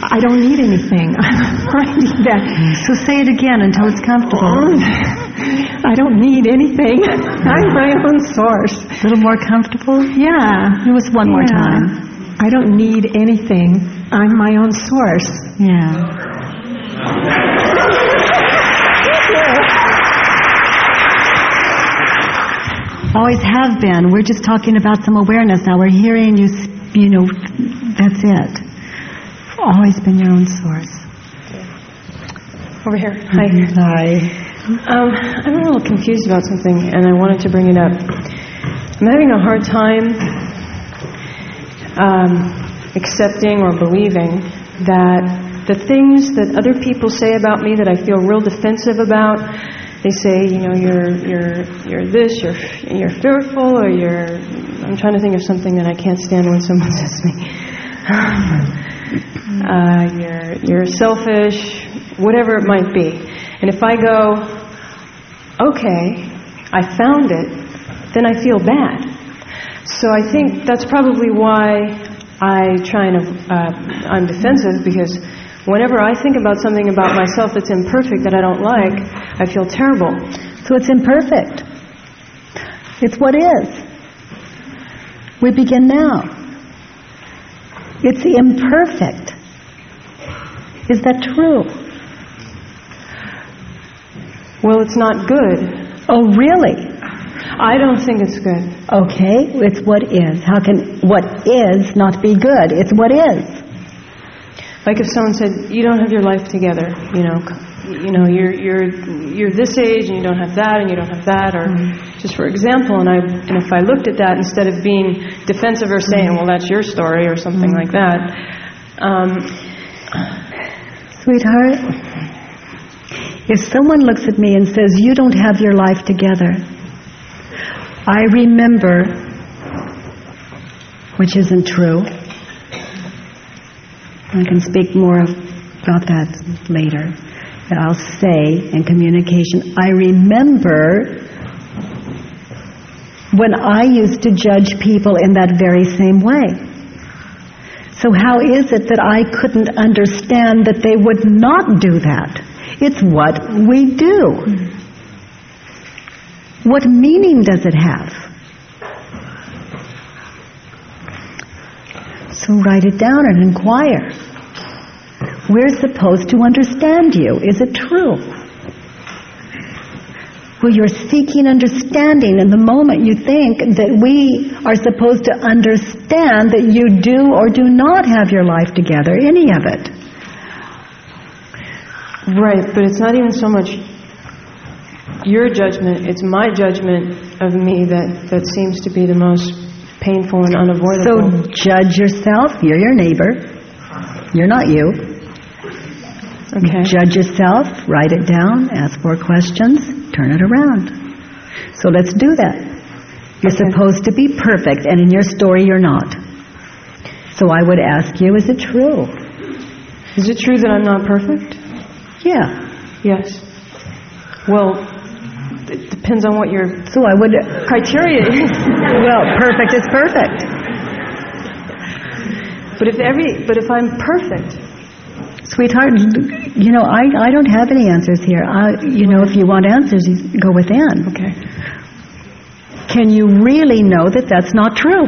I don't need anything. I'm finding that So say it again until it's comfortable. I don't need anything. I'm my own source. A little more comfortable? Yeah. It was one more time. I don't need anything. I'm my own source. Yeah. Always have been. We're just talking about some awareness now. We're hearing you, you know, that's it. Always been your own source. Over here. Hi. Hi. Um, I'm a little confused about something, and I wanted to bring it up. I'm having a hard time um, accepting or believing that the things that other people say about me that I feel real defensive about, they say, you know, you're you're you're this, you're you're fearful, or you're. I'm trying to think of something that I can't stand when someone says to me. uh, you're you're selfish, whatever it might be. And if I go, okay, I found it, then I feel bad. So I think that's probably why I try and uh, I'm defensive because whenever I think about something about myself that's imperfect that I don't like, I feel terrible. So it's imperfect. It's what is. We begin now. It's imperfect. Is that true? Well, it's not good. Oh, really? I don't think it's good. Okay, it's what is. How can what is not be good? It's what is. Like if someone said, "You don't have your life together," you know, you know, you're you're you're this age and you don't have that and you don't have that, or just for example, and I and if I looked at that instead of being defensive or saying, "Well, that's your story" or something like that, um, Sweetheart, if someone looks at me and says, You don't have your life together, I remember, which isn't true. I can speak more about that later. But I'll say in communication, I remember when I used to judge people in that very same way. So how is it that I couldn't understand that they would not do that? It's what we do. What meaning does it have? So write it down and inquire. We're supposed to understand you. Is it true? Well, you're seeking understanding, and the moment you think that we are supposed to understand that you do or do not have your life together, any of it. right? But it's not even so much your judgment; it's my judgment of me that that seems to be the most painful and unavoidable. So judge yourself. You're your neighbor. You're not you. okay. Judge yourself, write it down, ask more questions, turn it around. So let's do that. You're supposed to be perfect, and in your story, you're not. So I would ask you, is it true? Is it true that I'm not perfect? Yeah. Yes. Well, it depends on what your So I would. criteria is. Well, perfect is perfect. But if every, but if I'm perfect, Sweetheart, you know, I, I don't have any answers here. I, you know, if you want answers, you go within. Okay. Can you really know that that's not true?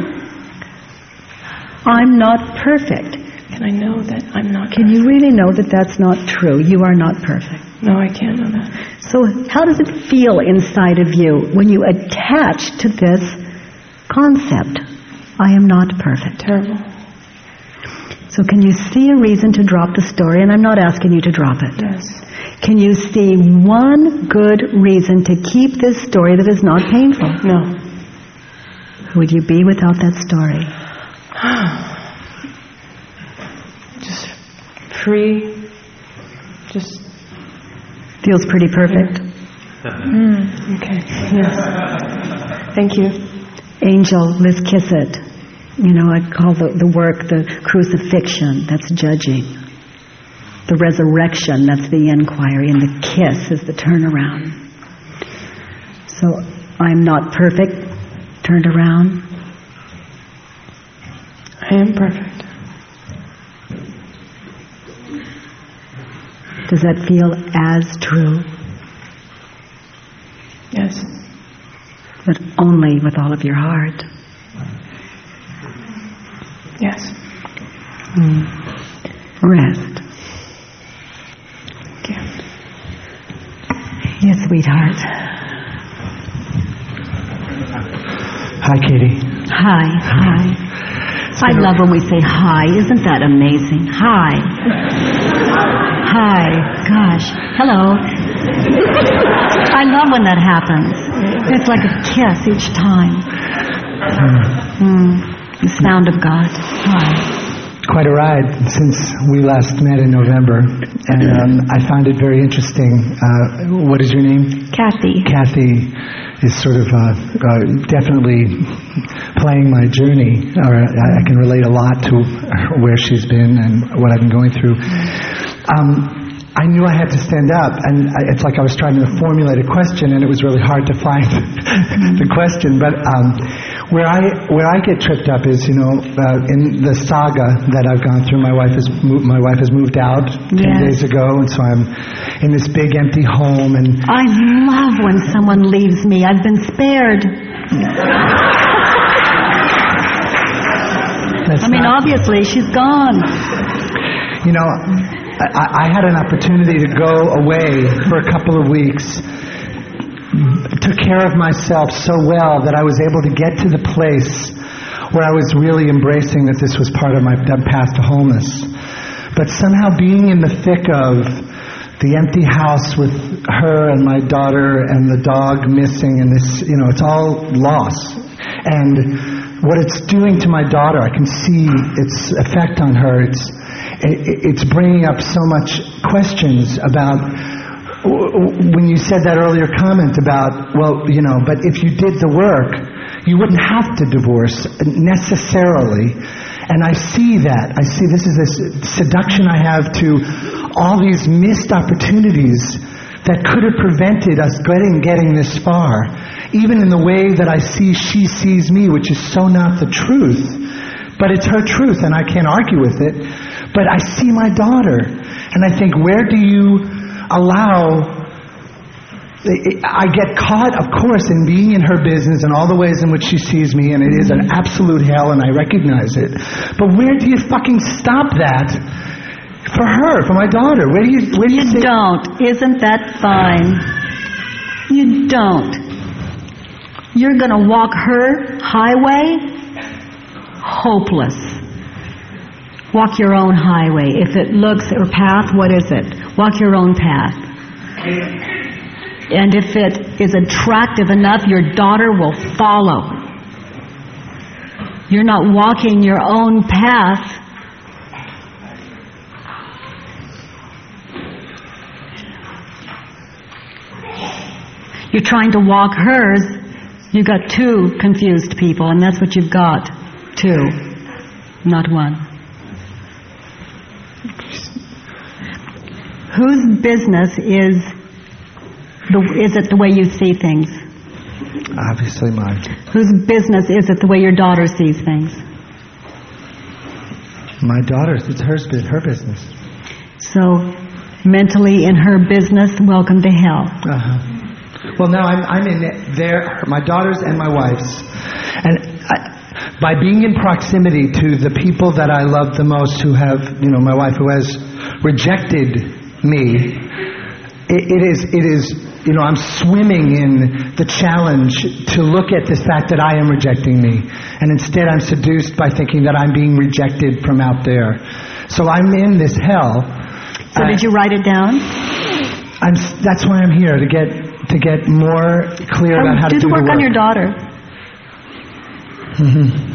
I'm not perfect. Can I know that I'm not Can you really know that that's not true? You are not perfect. No, I can't know that. So how does it feel inside of you when you attach to this concept? I am not perfect. Terrible. So can you see a reason to drop the story? And I'm not asking you to drop it. Yes. Can you see one good reason to keep this story that is not painful? No. Who would you be without that story? Just free. Just Feels pretty perfect. Mm, okay. Yes. Thank you. Angel, let's kiss it. You know, I call the, the work the crucifixion. That's judging. The resurrection, that's the inquiry. And the kiss is the turnaround. So, I'm not perfect. Turned around. I am perfect. Does that feel as true? Yes. But only with all of your heart. Yes. Mm. Rest. Thank you. Yes, sweetheart. Hi, Katie. Hi, hi. I love when we say hi. Isn't that amazing? Hi. Hi. Gosh. Hello. I love when that happens. It's like a kiss each time. Mm. The sound of God. Hi. Quite a ride since we last met in November, and um, I found it very interesting. Uh, what is your name? Kathy. Kathy is sort of uh, uh, definitely playing my journey, or I, I can relate a lot to where she's been and what I've been going through. Um, I knew I had to stand up, and I, it's like I was trying to formulate a question, and it was really hard to find the question. But um, where I where I get tripped up is, you know, uh, in the saga that I've gone through. My wife has moved, my wife has moved out ten Yes. days ago, and so I'm in this big empty home, and I love when someone leaves me. I've been spared. I mean, obviously, she's gone. You know, I, I had an opportunity to go away for a couple of weeks. Took care of myself so well that I was able to get to the place where I was really embracing that this was part of my path to wholeness. But somehow being in the thick of the empty house with her and my daughter and the dog missing and this, you know, it's all loss. And what it's doing to my daughter, I can see its effect on her. It's, it's bringing up so much questions about when you said that earlier comment about, well, you know, but if you did the work, you wouldn't have to divorce necessarily. And I see that. I see this is this seduction I have to all these missed opportunities that could have prevented us getting, getting this far. Even in the way that I see she sees me, which is so not the truth. But it's her truth, and I can't argue with it. But I see my daughter, and I think, where do you allow I get caught, of course, in being in her business and all the ways in which she sees me, and it is an absolute hell, and I recognize it. But where do you fucking stop that for her, for my daughter? Where do you? Where do you, You don't. Isn't that fine? You don't. You're going to walk her highway? Hopeless. Walk your own highway. If it looks, or path, what is it? Walk your own path. And if it is attractive enough, your daughter will follow. You're not walking your own path. You're trying to walk hers. You've got two confused people, and that's what you've got. Two, not one. Whose business is the, is it the way you see things? Obviously, mine. Whose business is it the way your daughter sees things? My daughter's. It's hers. Her business. So, mentally in her business, welcome to hell. Uh-huh. Well, now I'm, I'm in there, my daughters and my wife's. And I, by being in proximity to the people that I love the most who have, you know, my wife who has rejected me, it, it is, it is, you know, I'm swimming in the challenge to look at the fact that I am rejecting me. And instead I'm seduced by thinking that I'm being rejected from out there. So I'm in this hell. So did you write it down? I'm, that's why I'm here to get to get more clear about how do to do the work the on your daughter. Mhm.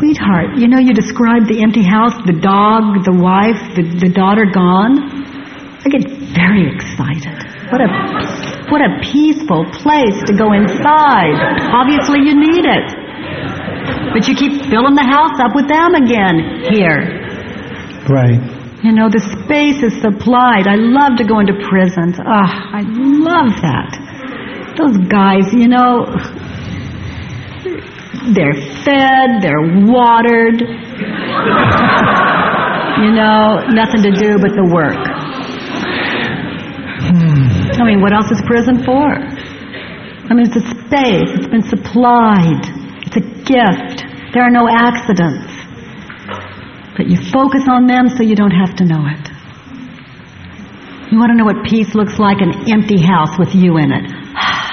Sweetheart, you know you described the empty house, the dog, the wife, the, the daughter gone. I get very excited. What a what a peaceful place to go inside. Obviously you need it. But you keep filling the house up with them again here. Right. You know, the space is supplied. I love to go into prisons. Ah, I love that. Those guys, you know, they're fed, they're watered. you know, nothing to do but the work. I mean, what else is prison for? I mean, it's a space. It's been supplied. It's a gift. There are no accidents. But you focus on them so you don't have to know it. You want to know what peace looks like? An empty house with you in it.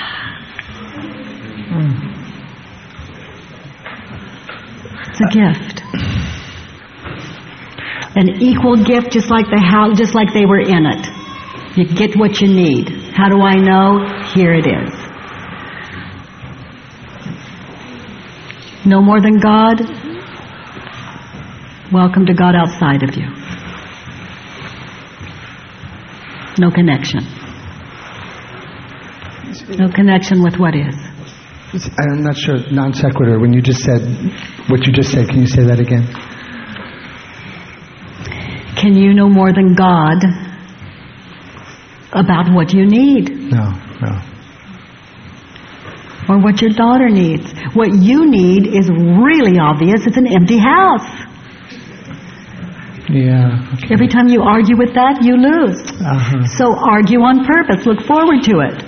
Hmm. It's a gift. An equal gift just like the house, just like they were in it. You get what you need. How do I know? Here it is. No more than God? Welcome to God outside of you. No connection. No connection with what is. I'm not sure, non sequitur, when you just said what you just said, can you say that again? Can you know more than God about what you need No, no. or what your daughter needs? What you need is really obvious. It's an empty house. Yeah. Okay. Every time you argue with that, you lose. Uh-huh. So argue on purpose. Look forward to it.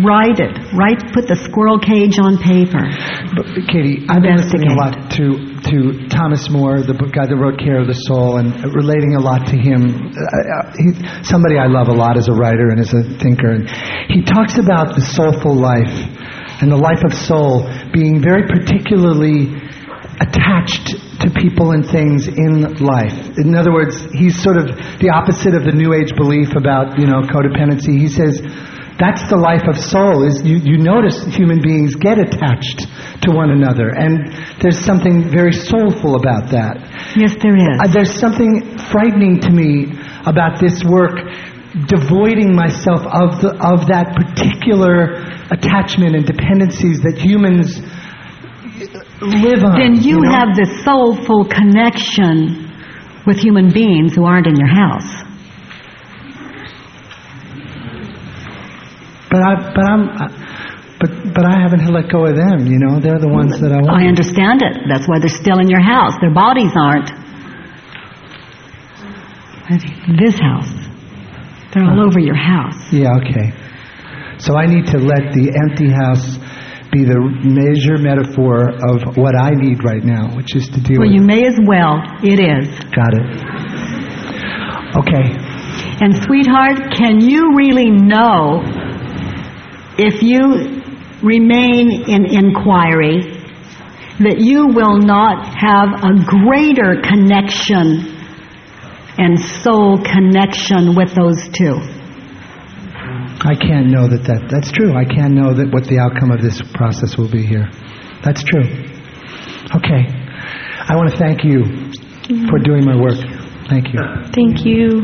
Write it. Write. Put the squirrel cage on paper. But, Katie, I've been listening a lot to, to Thomas Moore, the book- guy that wrote Care of the Soul, and relating a lot to him. Uh, uh, he, somebody I love a lot as a writer and as a thinker. And he talks about the soulful life and the life of soul being very particularly attached to people and things in life. In other words, he's sort of the opposite of the New Age belief about, you know, codependency. He says that's the life of soul is you, you notice human beings get attached to one another and there's something very soulful about that. Yes, there is. Uh, there's something frightening to me about this work devoiding myself of the, of that particular attachment and dependencies that humans live on. Then you know? have this soulful connection with human beings who aren't in your house. But I, but I'm, but but I haven't let go of them. You know, they're the ones that I want. I understand it. That's why they're still in your house. Their bodies aren't. This house. They're all over your house. Yeah, okay. So I need to let the empty house be the major metaphor of what I need right now, which is to deal Well, with. you may as well. It is. Got it. Okay. And sweetheart, can you really know if you remain in inquiry that you will not have a greater connection and soul connection with those two? I can't know that, that that's true. I can't know that what the outcome of this process will be here. That's true. Okay. I want to thank you for doing my work. Thank you. Thank you.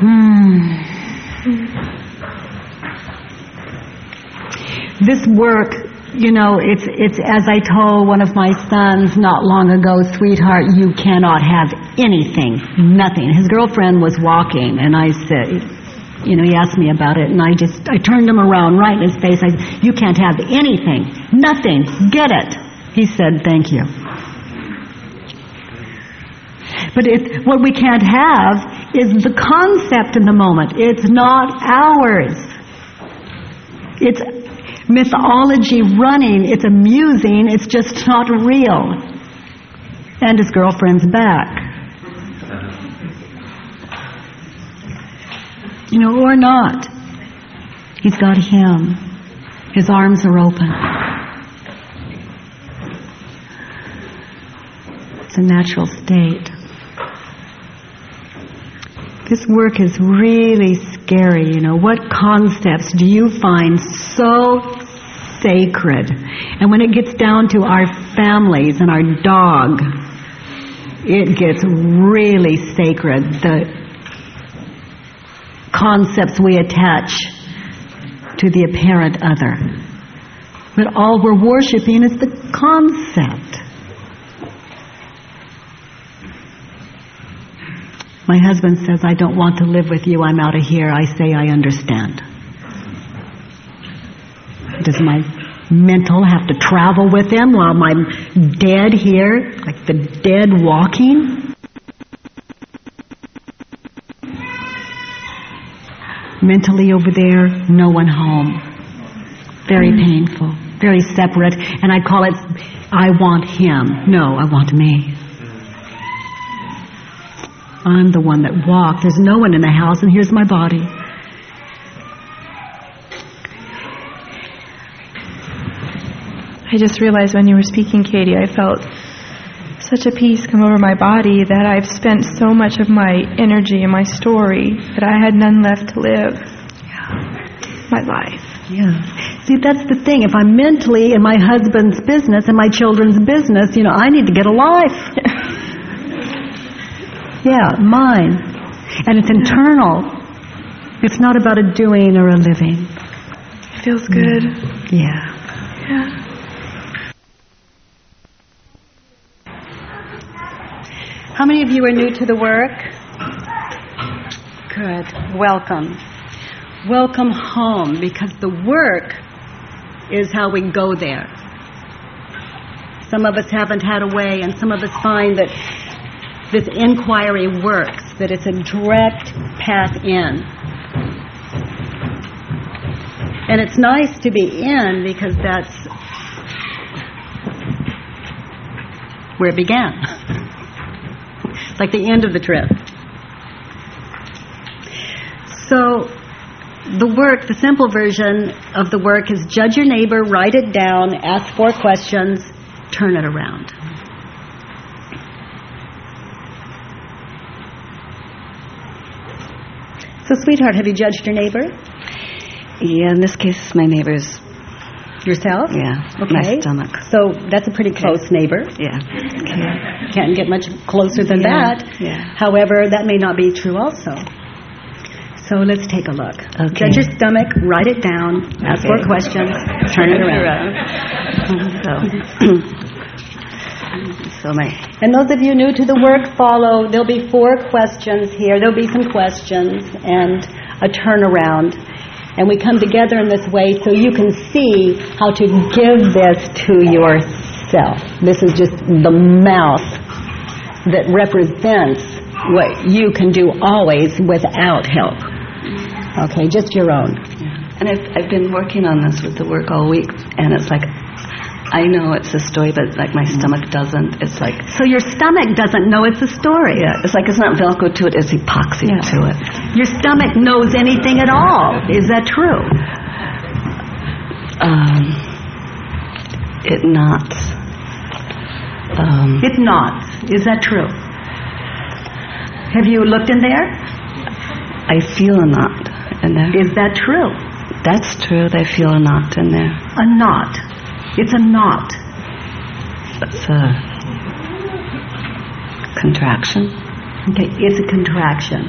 Hmm. This work, you know, it's it's as I told one of my sons not long ago, sweetheart, you cannot have anything, nothing. His girlfriend was walking, and I said, you know, he asked me about it, and I just I turned him around right in his face. I said, you can't have anything, nothing. Get it. He said, thank you. But it, what we can't have is the concept in the moment. It's not ours. It's mythology running. It's amusing. It's just not real. And his girlfriend's back. You know, or not. He's got him. His arms are open. It's a natural state. This work is really scary, you know. What concepts do you find so sacred? And when it gets down to our families and our dog, it gets really sacred. The concepts we attach to the apparent other. But all we're worshiping is the concept. My husband says, I don't want to live with you, I'm out of here. I say, I understand. Does my mental have to travel with him while I'm dead here, like the dead walking? Mentally over there, no one home. Very painful, very separate, and I call it, I want him. No, I want me. I'm the one that walked. There's no one in the house, and here's my body. I just realized when you were speaking, Katie, I felt such a peace come over my body that I've spent so much of my energy and my story that I had none left to live. My life. Yeah. See, that's the thing. If I'm mentally in my husband's business and my children's business, you know, I need to get a life. yeah, mine. And it's internal. It's not about a doing or a living. It feels good. Yeah. Yeah. How many of you are new to the work? Good. Welcome. Welcome home because the work is how we go there. Some of us haven't had a way and some of us find that this inquiry works, that it's a direct path in. And it's nice to be in because that's where it began. like the end of the trip. So the work, the simple version of the work is judge your neighbor, write it down, ask four questions, turn it around. So, sweetheart, have you judged your neighbor? Yeah, in this case, my neighbor's yourself. Yeah, okay. my stomach. So that's a pretty close neighbor. Yeah. Okay. Can't get much closer than Yeah, that. yeah. However, that may not be true also. So let's take a look. Okay. Judge your stomach, write it down, ask four questions, turn it around. So, so And those of you new to the work, follow. There'll be four questions here. There'll be some questions and a turnaround. And we come together in this way so you can see how to give this to yourself. This is just the mouth that represents what you can do always without help. Okay, just your own. And I've, I've been working on this with the work all week, and it's like, I know it's a story, but like my stomach doesn't. It's like, So your stomach doesn't know it's a story. yeah, it's like it's not Velcro to it, it's epoxy to it. Your stomach knows anything at all. Is that true? Um, it knots. Um, It knots. Is that true? Have you looked in there? I feel a knot in there. Is that true? That's true. I feel a knot in there. A knot. It's a knot. It's a contraction. Okay, it's a contraction,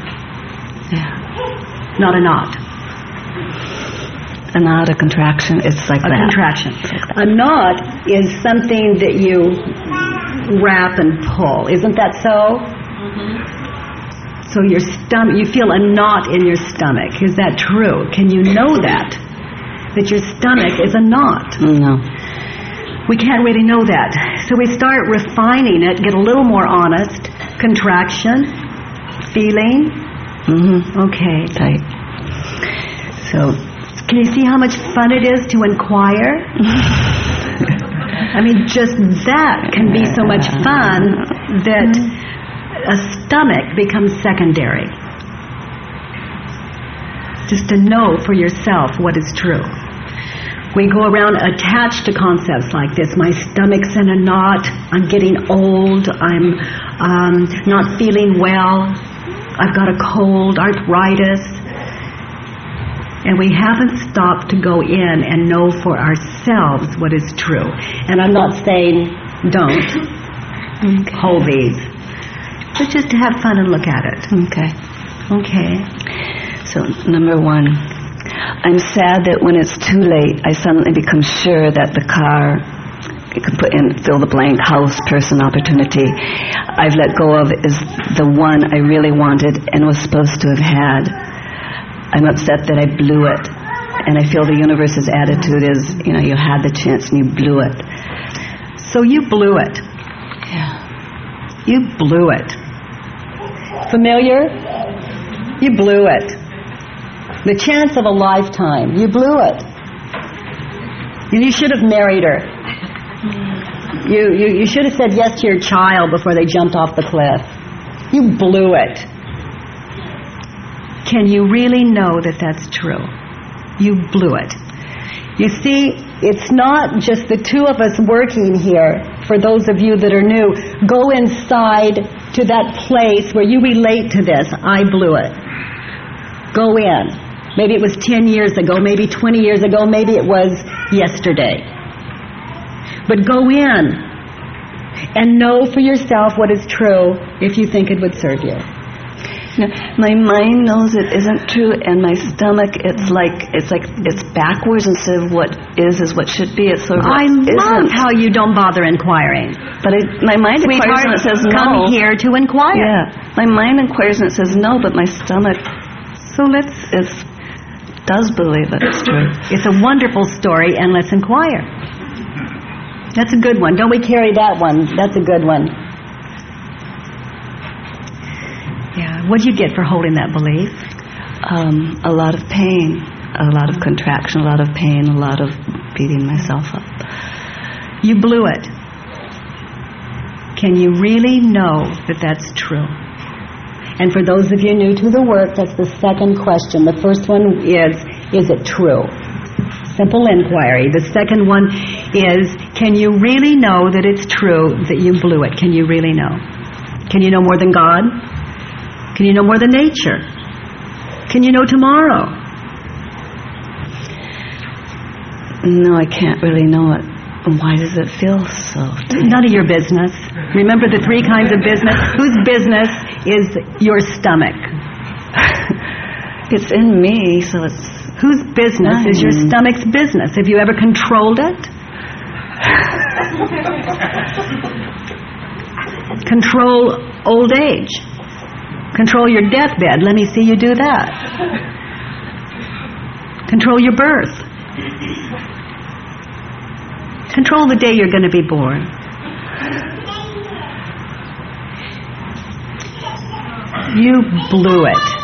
Yeah. not a knot. A knot, a contraction. It's like A that. contraction. A knot is something that you wrap and pull. Isn't that so? Mm-hmm. So your stomach, you feel a knot in your stomach. Is that true? Can you know that? That your stomach is a knot? No. We can't really know that. So we start refining it, get a little more honest. Contraction, feeling. Mm-hmm. Okay. Tight. So, can you see how much fun it is to inquire? I mean, just that can be so much fun that a stomach becomes secondary. Just to know for yourself what is true. We go around attached to concepts like this. My stomach's in a knot. I'm getting old. I'm um, not feeling well. I've got a cold, arthritis. And we haven't stopped to go in and know for ourselves what is true. And I'm not saying don't hold these, but just to have fun and look at it. Okay. Okay. So, number one, I'm sad that when it's too late, I suddenly become sure that the car, you can put in fill the blank house, person, opportunity, I've let go of is the one I really wanted and was supposed to have had. I'm upset that I blew it. And I feel the universe's attitude is, you know, you had the chance and you blew it. So you blew it. Yeah. You blew it. Familiar? You blew it. The chance of a lifetime. You blew it. You should have married her. You, you, you should have said yes to your child before they jumped off the cliff. You blew it. Can you really know that that's true? You blew it. You see, it's not just the two of us working here. For those of you that are new, go inside to that place where you relate to this. I blew it. Go in. Maybe it was 10 years ago, maybe 20 years ago, maybe it was yesterday. But go in and know for yourself what is true if you think it would serve you. No, my mind knows it isn't true, and my stomach, it's like it's like it's backwards instead of what is is what should be. It's sort of I love isn't. how you don't bother inquiring. But I, my mind inquires and it says no. come here to inquire. Yeah, my mind inquires and it says no, but my stomach So let's. is does believe that it's true. It's a wonderful story, and let's inquire. That's a good one. Don't we carry that one? That's a good one. Yeah. What'd you get for holding that belief? Um, a lot of pain, a lot of contraction, a lot of pain, a lot of beating myself up. You blew it. Can you really know that that's true? And for those of you new to the work, that's the second question. The first one is, is it true? Simple inquiry. The second one is, can you really know that it's true that you blew it? Can you really know? Can you know more than God? Can you know more than nature? Can you know tomorrow? No, I can't really know it. Why does it feel so? tight? None of your business. Remember the three kinds of business? Whose business is your stomach? It's in me, so it's Whose business is your stomach's business? Have you ever controlled it? Control old age. Control your deathbed. Let me see you do that. Control your birth. Control the day you're going to be born. You blew it.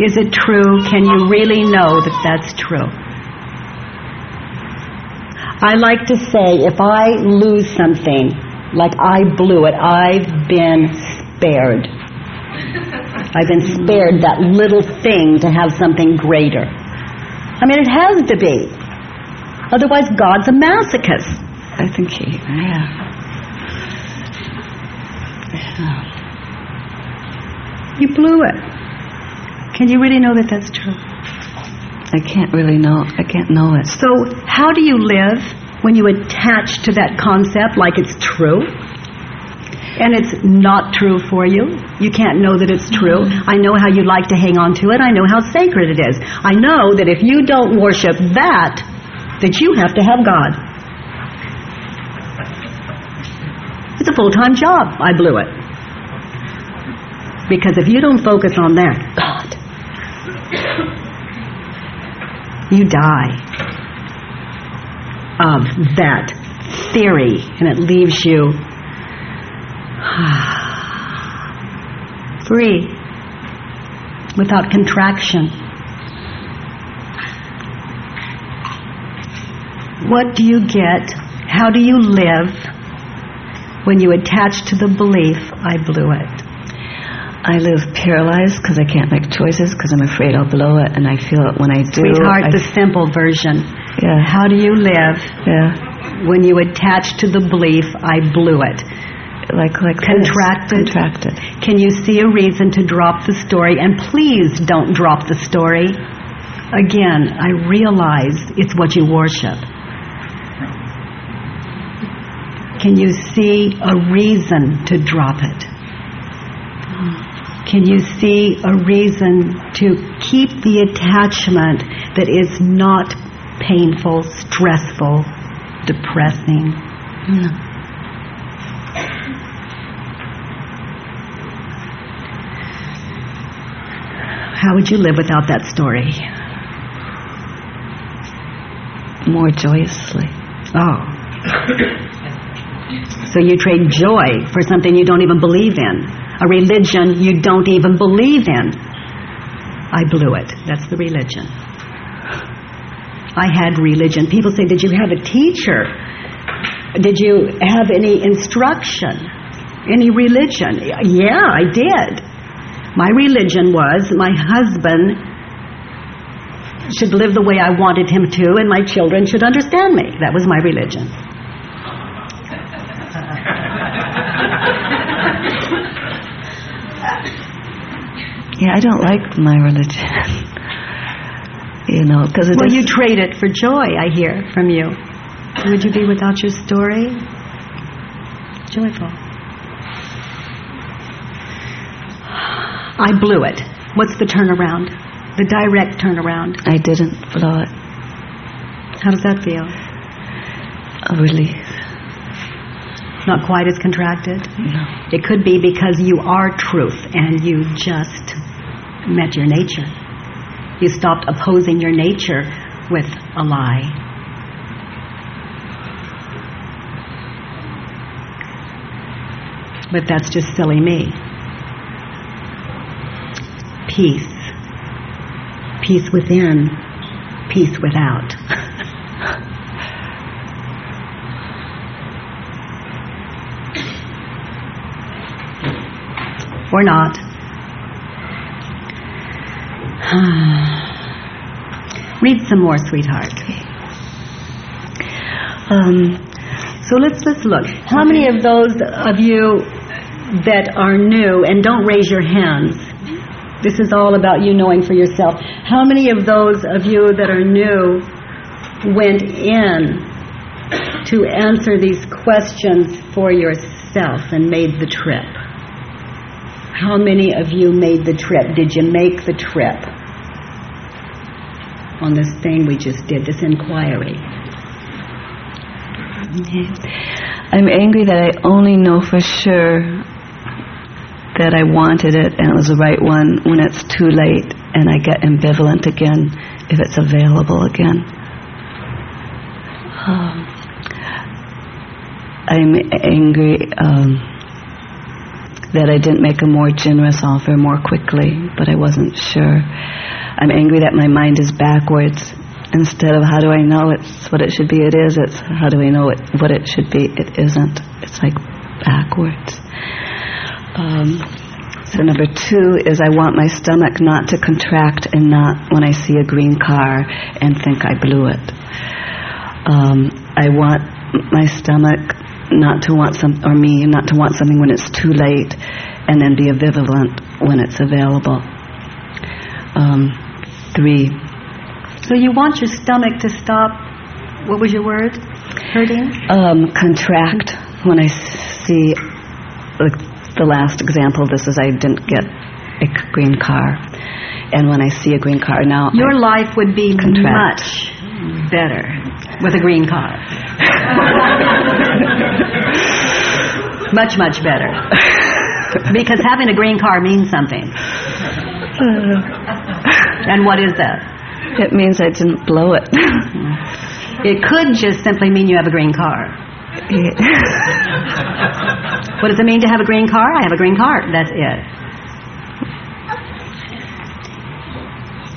Is it true? Can you really know that that's true? I like to say if I lose something, like I blew it, I've been spared. I've been spared that little thing to have something greater. I mean, it has to be. Otherwise, God's a masochist. I think he, yeah. You blew it. Can you really know that that's true? I can't really know. I can't know it. So, how do you live when you attach to that concept like it's true? And it's not true for you. You can't know that it's true. I know how you like to hang on to it. I know how sacred it is. I know that if you don't worship that, that you have to have God. It's a full-time job. I blew it. Because if you don't focus on that, God, you die of that theory and it leaves you free without contraction. What do you get? How do you live when you attach to the belief, I blew it? I live paralyzed because I can't make choices because I'm afraid I'll blow it, and I feel it when I do. Sweetheart, I, the simple version. Yeah. How do you live yeah. when you attach to the belief, I blew it? Like like contracted. This. Contracted. Can you see a reason to drop the story? And please don't drop the story. Again, I realize it's what you worship. Can you see a reason to drop it? Can you see a reason to keep the attachment that is not painful, stressful, depressing? No. How would you live without that story? More joyously. Oh. So you trade joy for something you don't even believe in. A religion you don't even believe in. I blew it. That's the religion. I had religion. People say, did you have a teacher? Did you have any instruction? Any religion? Yeah, I did. My religion was my husband should live the way I wanted him to and my children should understand me. That was my religion. Yeah, I don't like my religion. you know, because well, you trade it for joy. I hear from you. Would you be without your story? Joyful. I blew it. What's the turnaround? The direct turnaround. I didn't blow it. How does that feel? A relief. Not quite as contracted? No. It could be because you are truth and you just met your nature. You stopped opposing your nature with a lie. But that's just silly me. Peace. Peace within, peace without. or not. Read some more, sweetheart. Um, so let's let's look. How many of those of you that are new and don't raise your hands? This is all about you knowing for yourself. How many of those of you that are new went in to answer these questions for yourself and made the trip? How many of you made the trip? Did you make the trip on this thing we just did, this inquiry? I'm angry that I only know for sure that I wanted it and it was the right one when it's too late and I get ambivalent again if it's available again. Um, I'm angry um, that I didn't make a more generous offer more quickly, but I wasn't sure. I'm angry that my mind is backwards. Instead of how do I know it's what it should be, it is. It's how do I know it, what it should be, it isn't. It's like backwards. Um, so number two is I want my stomach not to contract and not when I see a green car and think I blew it. Um, I want my stomach not to want some, or me not to want something when it's too late and then be ambivalent when it's available. Um, three. So you want your stomach to stop, what was your word? Hurting? Um, contract when I see, like the last example this is I didn't get a green car. And when I see a green car now... Your I life would be contract. much better with a green car. much, much better. because having a green car means something. And what is that? It means I didn't blow it. it could just simply mean you have a green car. what does it mean to have a green car? I have a green car. That's it.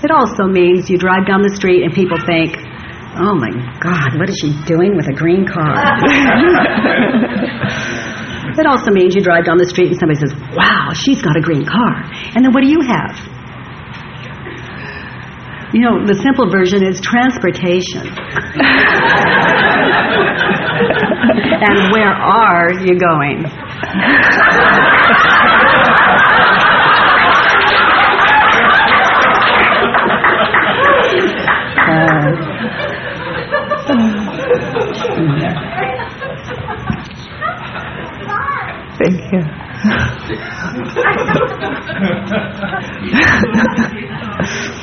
It also means you drive down the street and people think, oh my God, what is she doing with a green car? it also means you drive down the street and somebody says, wow, she's got a green car. And then what do you have? You know, the simple version is transportation. and where are you going? Uh, Thank you.